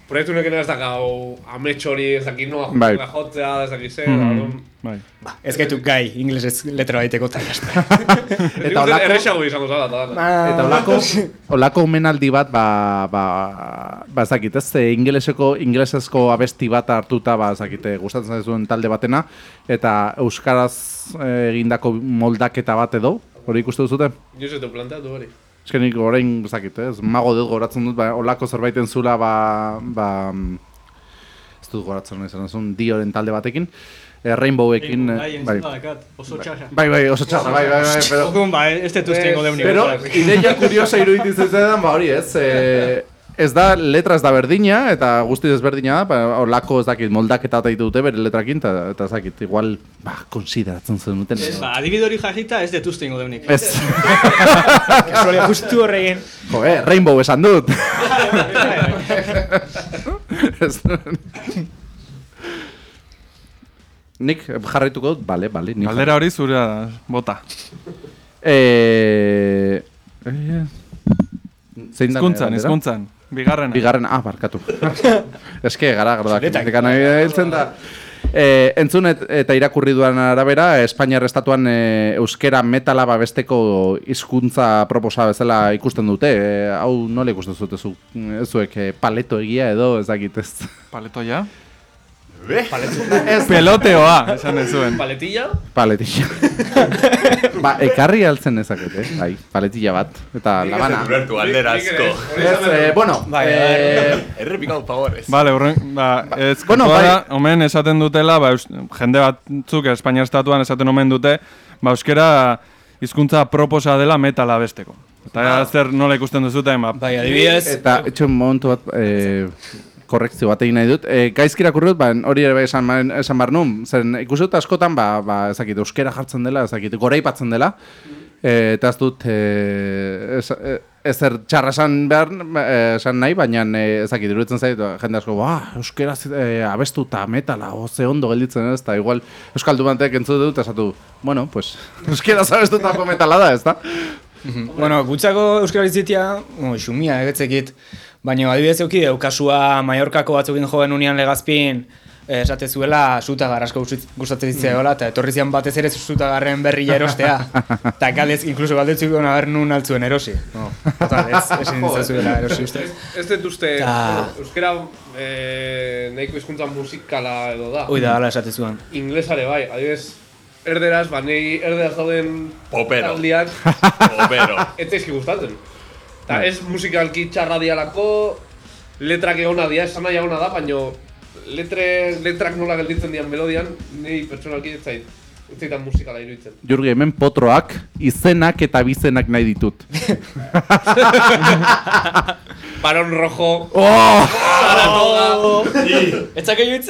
proiektu honekin ez dakau amets hori, ez dakit noa Bai. jotzea, ez dakit zer, Mhm. orduan, Bai. Ba, ez gaitu gai, inglesez letra baiteko eta jazta. Uste holako- erresago izango zala, eta dana. Eta olako, olako omenaldi bat, ba, ba, ba ezakit, ez, e, ingeleseko, ingelesezko abesti bat hartuta, ba, ezakit, e, gustatzen zaizuen talde batena, eta euskaraz e, egindako moldaketa bat edo, hori ikuste duzute? Ni ez dut planteatu hori. Ez que nik orain, ezakit, ez, mago dut goratzen dut, ba, olako zerbaiten zula, ba, ba, mm, ez dut goratzen nahi zen, dioren talde batekin, e, Rainbowekin, Bai, e, bai, dakat, oso txarra. bai, bai, oso txarra, bai, bai, bai, pero, Orduan, ba, ez dut uste ingo deuni. Pero, ideia kuriosa iruditzen zaidan, ba hori ez, e, ez da, letra ez da berdina, eta guzti ezberdina da, ba, olako ez dakit moldaketa eta dute bere letrakin, eta, eta ez dakit, igual, ba, konsideratzen zen duten. Ba, adibide hori jarrita ez dut uste ingo deunik. Ez, Kasualia justu horregin. jo, eh, Rainbow esan dut. Ez- Nik jarraituko dut, bale, bale. Galdera hori zurea bota. Eh, eh, zein da Hizkuntzan, hizkuntzan. Bigarrena. Bigarren, ah, barkatu. Eske, gara, gara, gara, da. E, entzun et, eta irakurri duan arabera, Espainiar estatuan e, euskera metala babesteko hizkuntza proposa bezala ikusten dute. E, hau nola ikusten zute zu? Zuek e, paleto egia edo ez dakit ez. Paletoia? Ez Peloteoa, esan ez zuen. Paletilla? paletilla. ba, ekarri altzen ezaket, eh? Bai, paletilla bat. Eta labana. Nik- nik asko. ez, eh, bueno, Bai, eh, Errepikau favorez. Vale, horren, ba, ez bueno, bai. omen esaten dutela, ba, eus, jende batzuk Espainia estatuan esaten omen dute, ba, euskera hizkuntza proposa dela metala besteko. Eta zer nola ikusten duzuten, ba, Bai, adibidez, Eta etxen momentu bat, e, korrekzio bat egin nahi dut. E, gaizki irakurri dut, ba, hori ere bai esan, esan bar nun. Zeren ikusi dut askotan, ba, ba, ezakit, euskera jartzen dela, ezakit, goraipatzen dela. E, eta ez dut, e, ez, e, ezer txarra esan behar, esan nahi, baina ezakit, iruditzen zait, jende asko, ba, euskera e, abestu eta metala, o, ze ondo gelditzen ez, eta igual euskaldu batek entzut dut, esatu, bueno, pues, euskera zabestutako metala da, ez da? Bueno, gutzako euskara izitia, oh, xumia egetzekit, baina adibidez euki deu, kasua Mallorcako batzukin joven unian legazpin, eh, esate zuela suta asko gustatzen zitzaiola eta etorri zian batez ere sutagarren berria erostea. Eta galdez, inkluso galdetzu gona ber nun altzuen erosi. No, total, ez, ezin erosi uste. Ez dut uste, Ta- euskera eh, nahiko hizkuntza musikala edo da. Hoi da, ala esate zuen. Inglesare bai, adibidez, erderaz, ba, nahi erderaz dauden Popero. taldiak, Opero. ez zaizki gustatzen. Ta ez musikalki txarra dialako, letrak egona dia, esan nahi egona da, baino letre, letrak nola gelditzen dian melodian, nahi pertsonalki ez zait, ez zaitan musikala iruditzen. Jurgi, hemen potroak, izenak eta bizenak nahi ditut. Baron Rojo, Oh! Saratoga, Etzak egin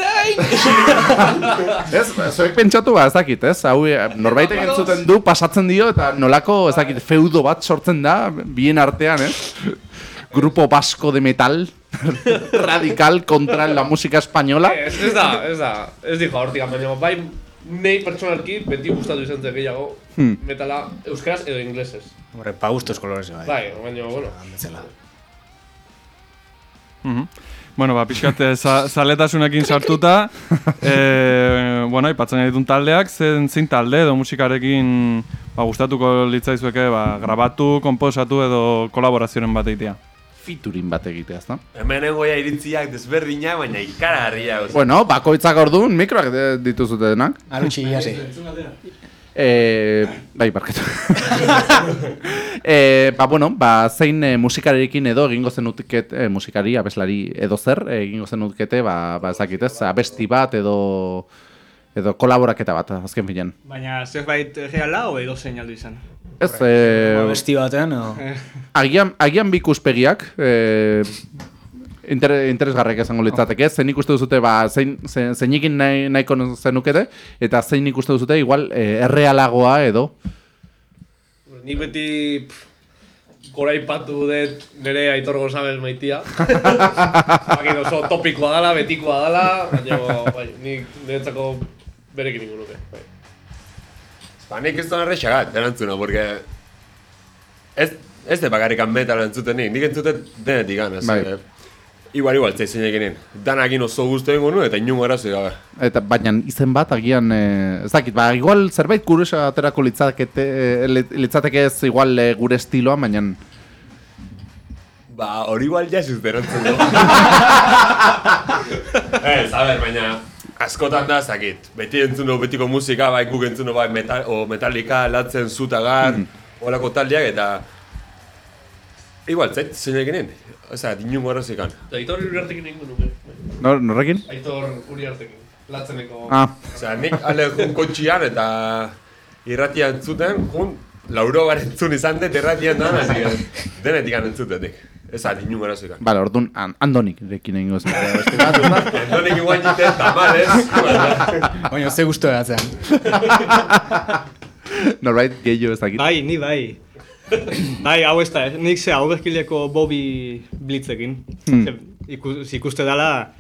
Ez, zuek pentsatu ba, ez dakit, ez? Hau, eh, norbaitek entzuten du, pasatzen dio, eta nolako, ez dakit, feudo bat sortzen da, bien artean, ez? Grupo Vasco de Metal, radical contra la música española. ez, ez da, ez da, ez dijo hortik, baina bai, nahi pertsonalki beti gustatu izan zen gehiago, Hmm. metala euskaraz edo inglesez. Horre, pa gustos kolores, bai. Bai, baina, bueno, Bezala. Mhm. Bueno, ba, pixkat, eh, za, zaletasunekin sartuta, e, bueno, ipatzen ditun taldeak, zen zein talde edo musikarekin ba, gustatuko litzaizueke ba, grabatu, konposatu edo kolaborazioen bat egitea. fiturin bat egitea, ezta? Hemen egoia iritziak desberdinak, baina ikaragarria. Bueno, bakoitzak orduan mikroak de- dituzute denak. Arutxi, jasi. Eh, bai, barkatu. eh, ba, bueno, ba, zein eh, musikarirekin edo egingo zenuket, eh, musikari, abeslari edo zer, egingo zenukete, ba, ba ezakit ez, abesti bat edo edo kolaboraketa bat, azken finean. Baina zerbait reala o edo zein aldu izan? Ez, eh, Besti baten, o... agian, agian bi ikuspegiak, eh, inter, interesgarriak izango litzateke, zein ikuste duzute, ba, zein, zein, zeinekin nahi, nahiko zenukete, eta zein ikuste duzute, igual, eh, errealagoa edo, Ni beti pff, goraipatu dut nire Aitor González maitia. Bakin oso topikoa dala, betikoa dala, baina bai, nik niretzako berekin ingo nuke. Bai. Ba, nik ez da errexagat, erantzuna, porque... Ez, ez de bakarrikan metal entzuten nik, nik entzuten denetik gana, Bai. Igual, igual, zeizen eginen. Danakin oso guztu egingo nu, eta inungo arazo gabe. Eta baina izen bat agian eh, ez dakit, ba igual zerbait kuriosa aterako litzateke eh, li- litzateke ez igual eh, gure estiloa, baina Ba, hori igual jasuz berantzen du. ez, a ber, baina askotan da zakit. Beti entzun dugu betiko musika, bai guk entzun dugu bai metal, o metalika, latzen, zutagar, holako taldeak, eta... Igual, zait, zein eginen. Osa, dinungo arazoikan. Aitor Uriartekin ingo nuke. bai. nor, norrekin? Aitor Uriartekin. Latzeneko. Ah, Osea, nik ale jun kotxian eta irratia entzuten, jun lauro gara entzun izan dut irratian da, denetik entzuten nik. Ez da, dinun gara zuetan. vale, orduan an, Andonik rekin egingo zen. Endonik igual jiten tamales, Baina, ze guztu edatzen. Norbait gehiago ez dakit. Bai, ni bai. bai, hau ez da, eh? nik ze aurrekileko Bobby Blitzekin. Hmm. Ikus, ikuste dala,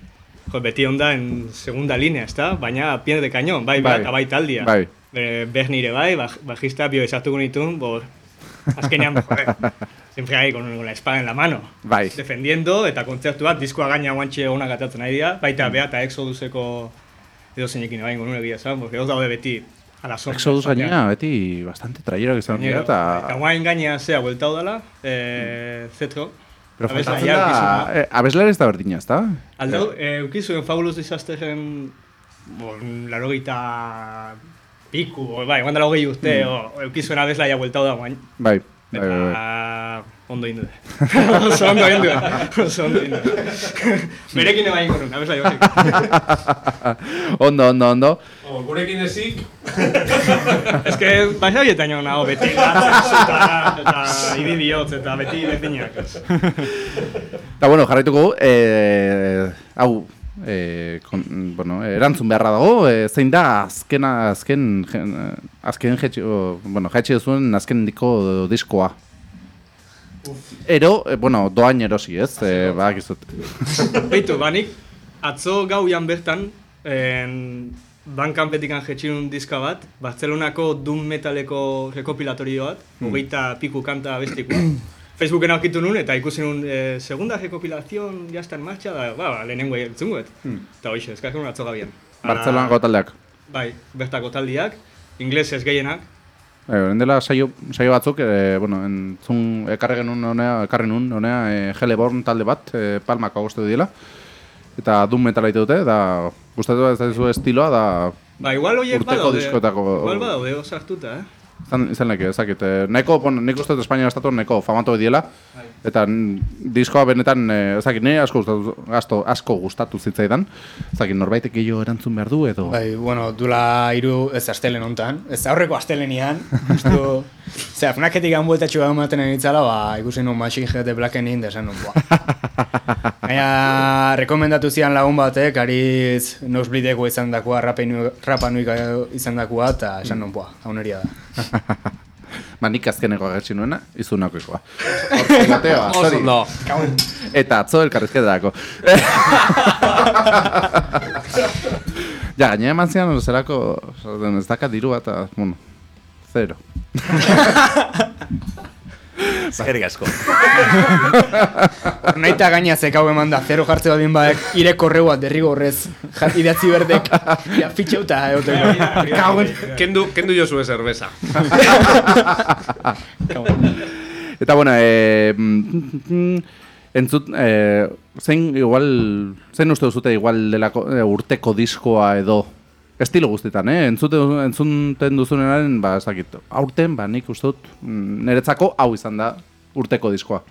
jo, beti onda en segunda linea, ez da? Baina pierde de cañón, bai, bai, Bai. bai taldia. Bai. Bere Bernire bai, baj, bajista bio esartuko nituen, bor, azkenean, joder, siempre ahí con, con la espada en la mano. Bai. Defendiendo, eta kontzertu bat, diskoa gaina guantxe onak atatzen ari dira, baita bea eta Exoduseko edo zeinekin bain gonun egia esan, porque hor daude beti. Exodus esatea. gainera beti bastante traileroak izan dira Eta eta... guain gaina zea bueltau dela, eh, zetro. Pero faltatzen da... Eh, ez da berdina, ez da? Aldau, eh, ukizuen Fabulous Disasterren, bon, laro gita piku, bai, guan dela hogei urte, o, eukizuen abesla ja bueltau da guain. Bai. Bai, Eta bai, bai. Ondo indu. Oso ondo indu. Oso ondo indu. Berekin eba ingo nun, abesla josik. ondo, ondo, ondo. Oh, gurekin ezik, Ez que, baina hori eta nio nago, beti latzen zuta, eta ibi bihotz, eta beti berdinak. Eta bueno, jarraituko, eh, hau, eh, kon, bueno, erantzun beharra dago, eh, zein da azkena, azken, gen- azken jetxe, o, bueno, jetxe duzuen azken diko diskoa. Ero, eh, bueno, doain erosi, ez? Eh, badakizut. Beitu, banik, atzo gauian bertan, en, bankan betikan jetxinun diska bat, Bartzelonako Doom Metaleko rekopilatorio bat, hogeita piku kanta bestikoa. Facebooken aurkitu nun, eta ikusi nun, eh, segunda recopilación ya está en marcha, da, ba, ba, lehenengo entzunguet. Eta hoxe, eskartu nun atzo gabian. Bartzelonako taldeak. Bai, bertako taldiak, inglesez gehienak, Eh, orain dela saio, saio batzuk, eh, bueno, entzun ekarri genuen honea, ekarri nun honea, eh, Hellborn talde bat, eh, Palmako agostu diela. Eta Doom metala ite dute, da gustatu ez daizu estiloa, da Ba, igual Urteko badaude. diskotako- Igual badaude, hor sartuta, eh? izan, izan leke, ezakit. Eh, neko, bon, nik uste dut Espainia estatu neko famatu diela. Eta diskoa benetan, eh, ezakit, nire asko gustatu, asko, asko gustatu zitzaidan. Ezakit, norbaitek gehiago erantzun behar du edo... Bai, bueno, dula hiru ez astelen hontan, ez aurreko astelenian, justu, zera, fnaketik han bueltatxu bat ematen enitzala, ba, ikusi nun Machine Head de Blacken in, desan nun, boa. Baina, rekomendatu zian lagun batek, ariz nosblideko izan dakoa, rapa nuik izan dakoa, eta esan nun, boa, hauneria da. Ba, nik azkeneko agertsi nuena, izunakoikoa. Hortzi batea, sorry. ondo. Eta atzo elkarrizketarako. ja, gainera eman zian, zerako, ez daka diru bat, eta, bueno, zero. Eskerrik asko. Hor nahi eta gaina zekau eman da, zero jartze badin baek, ire korreua derrigorrez, ja- idatzi berdek, ja, fitxeuta, egoteko. Kauen. Kendu, kendu jozue zerbeza. Eta bueno, mm, Entzut, eh, zein igual, zein uste duzute igual delako, eh, urteko diskoa edo estilo guztietan, eh? Entzute, entzunten duzunenaren, ba, ez dakit, aurten, ba, nik uste dut, mm, niretzako hau izan da urteko diskoa.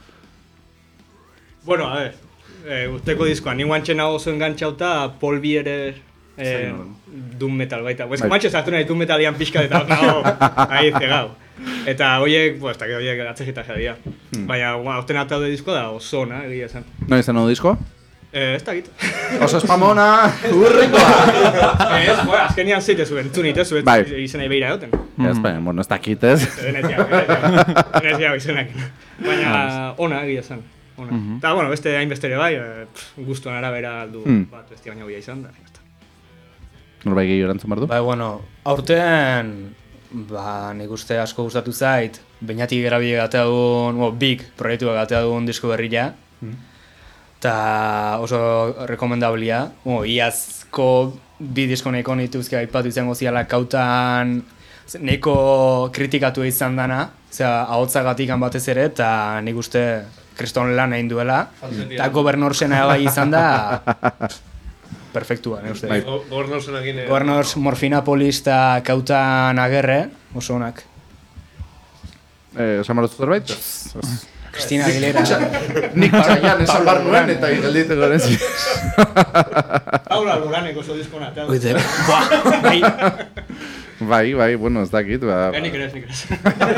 Bueno, a ver, eh, urteko diskoa, ni guantxe nago oso engantzauta Paul Bierer eh, Doom Metal baita. Pues Bai. guantxe sartu nahi Doom Metalian pixka eta nago ahi zegau. Eta horiek, pues, eta horiek atzegita dira. Baina, gua, aurten ataude diskoa da oso ona, egia esan. No izan hau diskoa? Eh, ez da. Oso espamona, urrikoa! eh, ez, bueno, azkenian zeite zuen, entzunit, ez Bai. izenei behira egoten. Ez, baina, bueno, ez dakit ez. Venetia, Venetia izenak. Baina, ona egia esan. Ona. Eta, bueno, beste hainbestere bai, eh, pff, gustuan arabera aldu Mm. bat beste baina bila izan da. ya está. Norbai gehiago erantzun behar du? Bai, bueno, aurten, ba, nik uste asko gustatu zait, bainatik erabile gatea dugun, bueno, big proiektua gatea dugun disko berria. Eta oso rekomendablia. Bueno, iazko bi disko nahiko nituzke aipatu izango ziala kautan nahiko kritikatu izan dana, zera, ahotzagatik batez ere, eta nik uste kriston lan egin duela. Eta gobernorsena bai izan da, perfektua, nik uste. Bai. Go- Gobernausenekin... eh, Gobernors Morfinapolis eta kautan agerre, oso onak. Eh, esan zerbait? Cristina Aguilera. Nik txaian esan behar nuen eta gelditu goren zi. Paula Luraneko oso disko ona. Oite, bai, Bai, bai, bueno, ez dakit, ba... Nik ere ez, nik ere ez.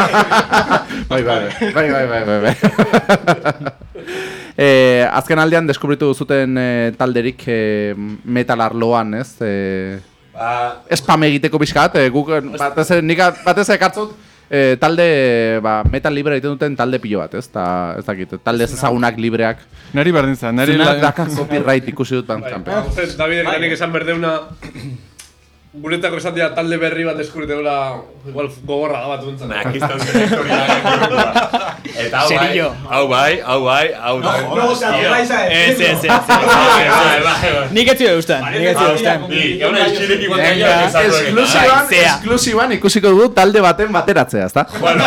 Bai, bai, bai, bai, bai, bai, bai. eh, azken aldean deskubritu zuten eh, talderik eh, metal arloan, ez? Eh, Ba, spam egiteko pixkat, eh, guk eh, batez ere, nik batez ekartzut, eh, talde, ba, metal libre egiten duten talde pilo bat, ez? Ta, ez dakit, talde ez ezagunak libreak. Neri berdin zen, neri... Zunak la- daka copyright ikusi dut Bai, bandcampen. uste, David Ganik esan berdeuna guretako esan dira talde berri bat deskubriteula igual gogorra da bat duntzen. Nah, aquí está el historia. Eta hau bai, hau bai, hau bai, hau bai. No, no vais a Ez, ez, ez, ez. Bai, bai, bai. Nik ez zio gustan, nik ez zio gustan. Ni, gauna iskilik igual. Esklusiban, Bai, esklusiban ikusiko dugu talde baten bateratzea, ezta? Bueno.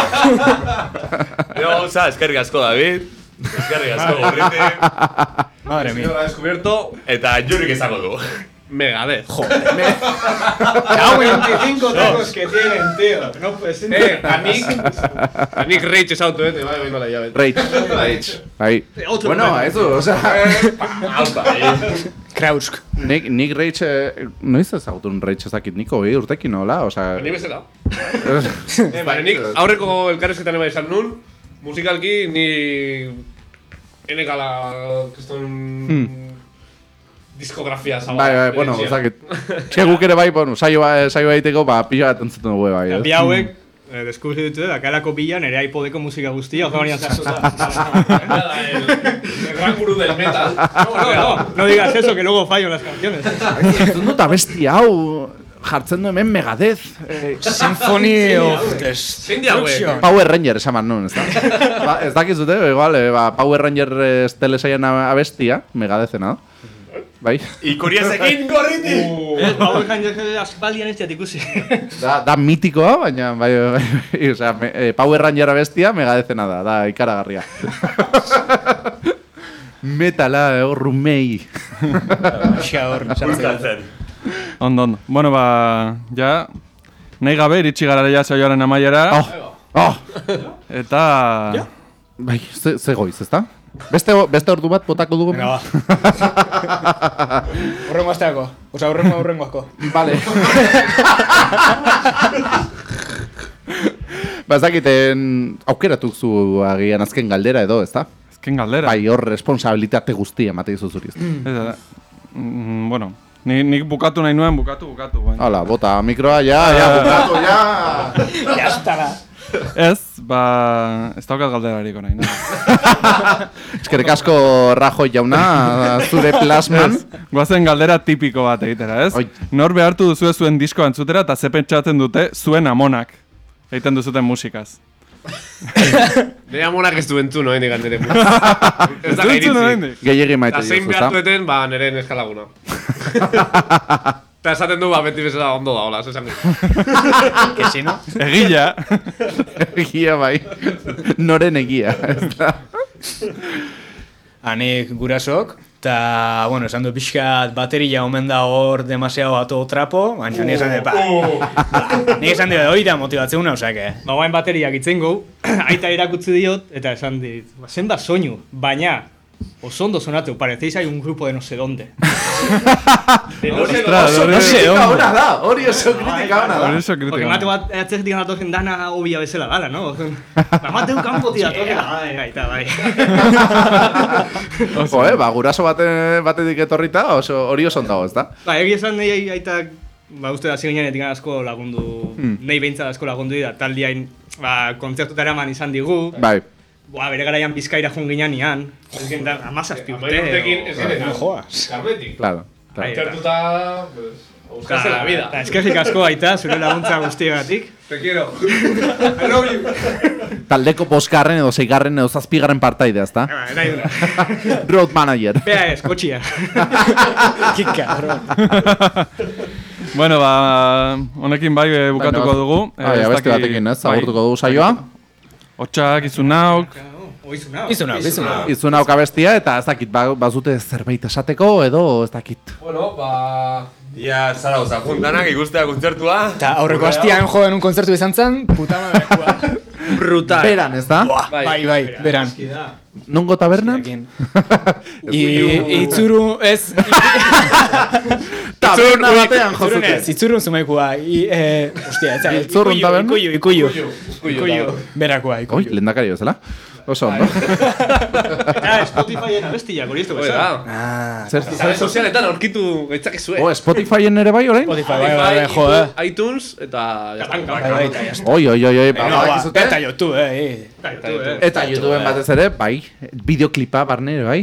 Yo, gauza, eskerrik asko, David. Eskerrik asko, gorriti. Madre mía. Lo ha descubierto Eta jurik izango du. Megadeth. Ya, 25 tacos que tienen, tío. No puede ser. Eh, Ganik, Ganik Rage esautu, eh, bai, bai, nola, ya, bai. Rage. Rage. Bai. Otro Bueno, momento. eso, o sea... Bai. Krausk. Nik, nik Rage, eh, noiz ezagutun Rage ezakit niko, eh, urtekin nola, osea... Ni bezala. Eh, baina nik aurreko elkarrezketan eba izan nun, musikalki ni enekala kriston diskografia zabala. Bai, bai, bueno, ezakit. Eske guk ere bai, bueno, saio, saio egiteko, ba, pila bat entzuten dugu bai, Bi hauek, eh, deskubritu ditu da, kalako bila nire iPodeko musika guztia, banian zartuta. El gran gurú del metal. No, no, no, no digas eso, que luego fallo en las canciones. Entzun dut abesti hau jartzen du hemen Megadeth. Eh, Symphony of? Destruction. Power Ranger esaman nun, ez da? ba, ez dakizute, igual, eh, ba, Power Ranger eh, telesaian abestia, Megadethena. Bai? Ikuriesekin gorriti! Ez, Power Rangers aspaldian ez diat ikusi. Da, da mitikoa, baina bai, bai, bai, osea, me, eh, Power Ranger abestia Megadethena da, da ikaragarria. Metala, eh, hor rumei. Xa hor, sartzen. Ondo, ondo. Bueno, ba, ja, nahi gabe iritsi gara ja saioaren amaiera. Oh, oh, Eta... bai, ze, ze goiz, ezta? Beste, beste ordu bat botako dugu. Venga, ba. Horrengo asteako. Osa, horrengo horrengoako. Vale. ba, ez dakiten aukeratu zu agian azken galdera edo, ezta? Azken galdera. Bai, hor responsabilitate guztia emate dizu zuri. Ez da, mm, bueno, ni, nik bukatu nahi nuen, bukatu, bukatu. Baina. Hala, bota mikroa, ja, ja, bukatu, ja. Ya estara. Ez, ba, ez daukat galderarik orain. Eskerrik asko Rajoy jauna, zure plasman. Guazen galdera tipiko bat egitera, ez? Oi. Nor behartu duzu zuen diskoa entzutera eta ze pentsatzen dute zuen amonak egiten duzuten musikaz. Nire amonak ez du entzun, no, hendik nire. Ez Ez da gairitzi. Gehiegi maite Eta zein diozu, behar ezta? dueten, ba, nire neskalaguna. Eta esaten du, ba, beti bezala ondo da, hola, esan Que si no. Egila. Egia bai. Noren egia. ezta? Hanik gurasok, eta, bueno, esan du pixkat bateria omen da hor demasiado ato trapo, baina ni esan dut, ba, ni esan dut, hori da motibatzeuna, osake. Ba, guain bateriak itzen gau, aita irakutzi diot, eta esan dit, ba, zen da soinu, baina, oso ondo sonatu, parecéis hay un grupo de no sé dónde. de no sé Ostras, dónde. No sé, ona da, hori oso kritika ona Hori da. oso Porque kritika. mate bat atzetik datozen dana obia bezala gala, no? Ba, mateu kanpotik datokela, bai, gaita, bai. Jo, eh, ba, guraso bate, batetik etorrita, oso, hori oso ondago, ez da? Ba, egia esan nahi aitak, ba, uste da ziginenetik asko lagundu, Hmm. nahi behintzat asko lagundu dira, taldiain, ba, kontzertutara eman izan digu, Bai. Boa, bere garaian bizkaira joan ginen ian, ezken da, amazazpi urte. urtekin ez ziren. no joas. Karbetik. Claro. Bai, Kontzertuta, pues, buscarse la vida. Eta eskerrik asko aita, zure laguntza guztiagatik. Te quiero. I love you. Taldeko bosgarren edo seigarren edo zazpigarren partaidea, ez da? Ba, nahi duna. Road manager. Bea ez, kotxia. Kika. Bueno, ba, honekin bai eh, bukatuko dugu. Bai, ez abeste dakit- batekin, ez? bai. Agurtuko dugu saioa. Hotxak, izunauk, Oizu nao. Izu nau, izu nau. Izuna auka bestia eta ez dakit, ba, bazute zerbait esateko edo ez dakit. Bueno, ba... Ia, zara oza, juntanak ikustea kontzertua. Eta aurreko hastian joan un kontzertu izan zen, puta madre. Brutal. Beran, ez da? Bai, bai, beran. Nongo tabernan? Itzuru, ez, Taberna batean itzurun jozute. ez, itzurun zumaikua. I, eh, ostia, ez, Itzurrun ikuyu, taberna? ikuyu, ikuyu. Ikuyu. Berakua, Oi, ikuyu. lendakari bezala. Oso ondo. Ah, Spotifyen abestiak, hori ez du Hori bezala. da. Ah, Zer, sozialetan aurkitu gaitzakezue. Oh, Spotifyen ere bai orain? Spotify, bai, bai, bai, jo, eh. iTunes eta... Bai, bai, eta. Oi, oi, oi, oi, ba, No, ba, eta YouTube, eh. eh. Eta YouTubeen batez ere, bai, bideoklipa barne ere, bai.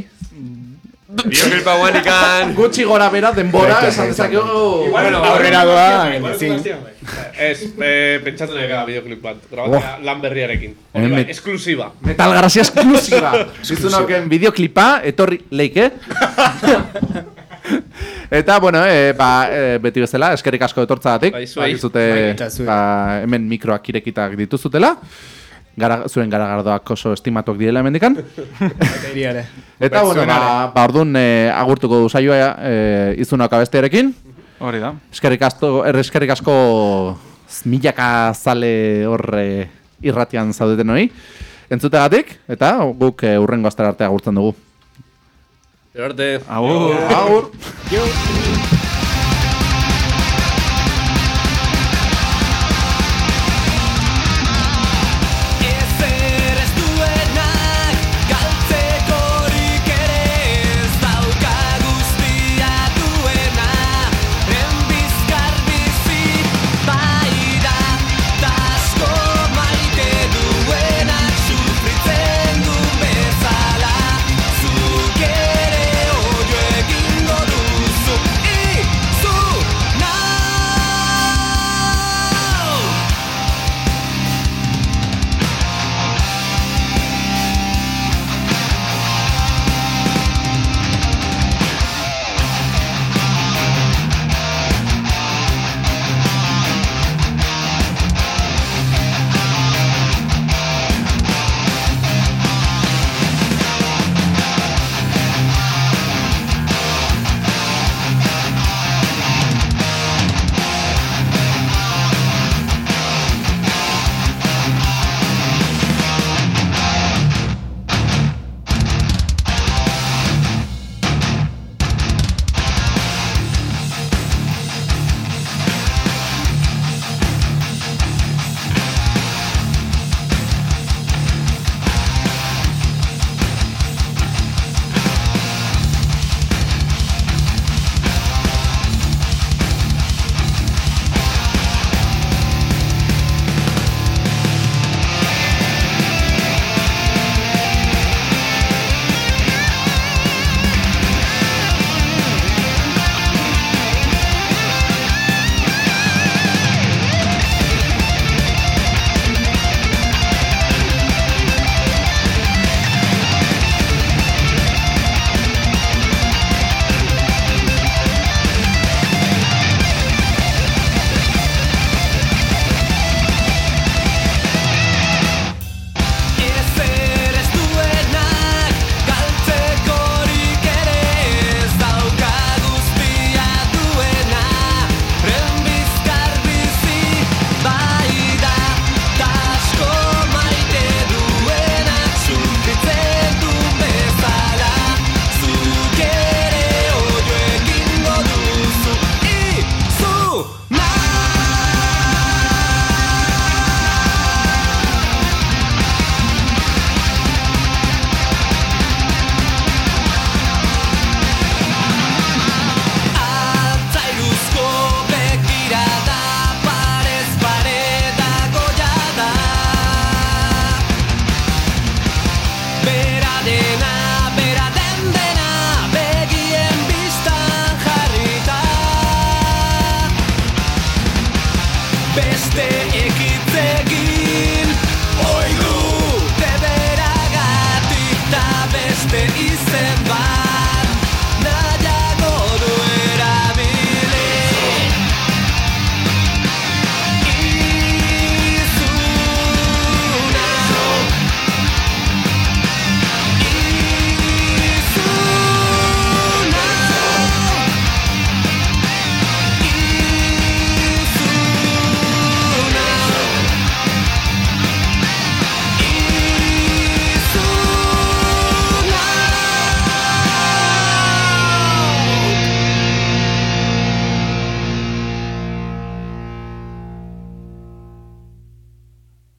Bideoklipa guanikan. Gutxi gora bera denbora, esan dezakegu... Bueno, aurrera doa. Ez, eh, pentsatu dira bideoklip bat. Grabatzea lan berriarekin. Hori Eh, bai, met- Esklusiba. Metal grazia esklusiba. Bizunoken bideoklipa, etorri leike. Eta, bueno, e, ba, e, beti bezala, eskerrik asko Bai, eta zuei. ba, hemen mikroak irekitak dituzutela. Gara, zuen garagardoak oso estimatuak direla hemendikan. Eta bueno, ba, ba orduan e, agurtuko du saioa e, izunak abestearekin. hori da. Eskerrik asko, er, eskerrik asko milaka zale horre irratian zaudeten hori. Entzutegatik, eta guk e, urrengo astera arte agurtzen dugu. Gero arte. Agur. Agur! Ezer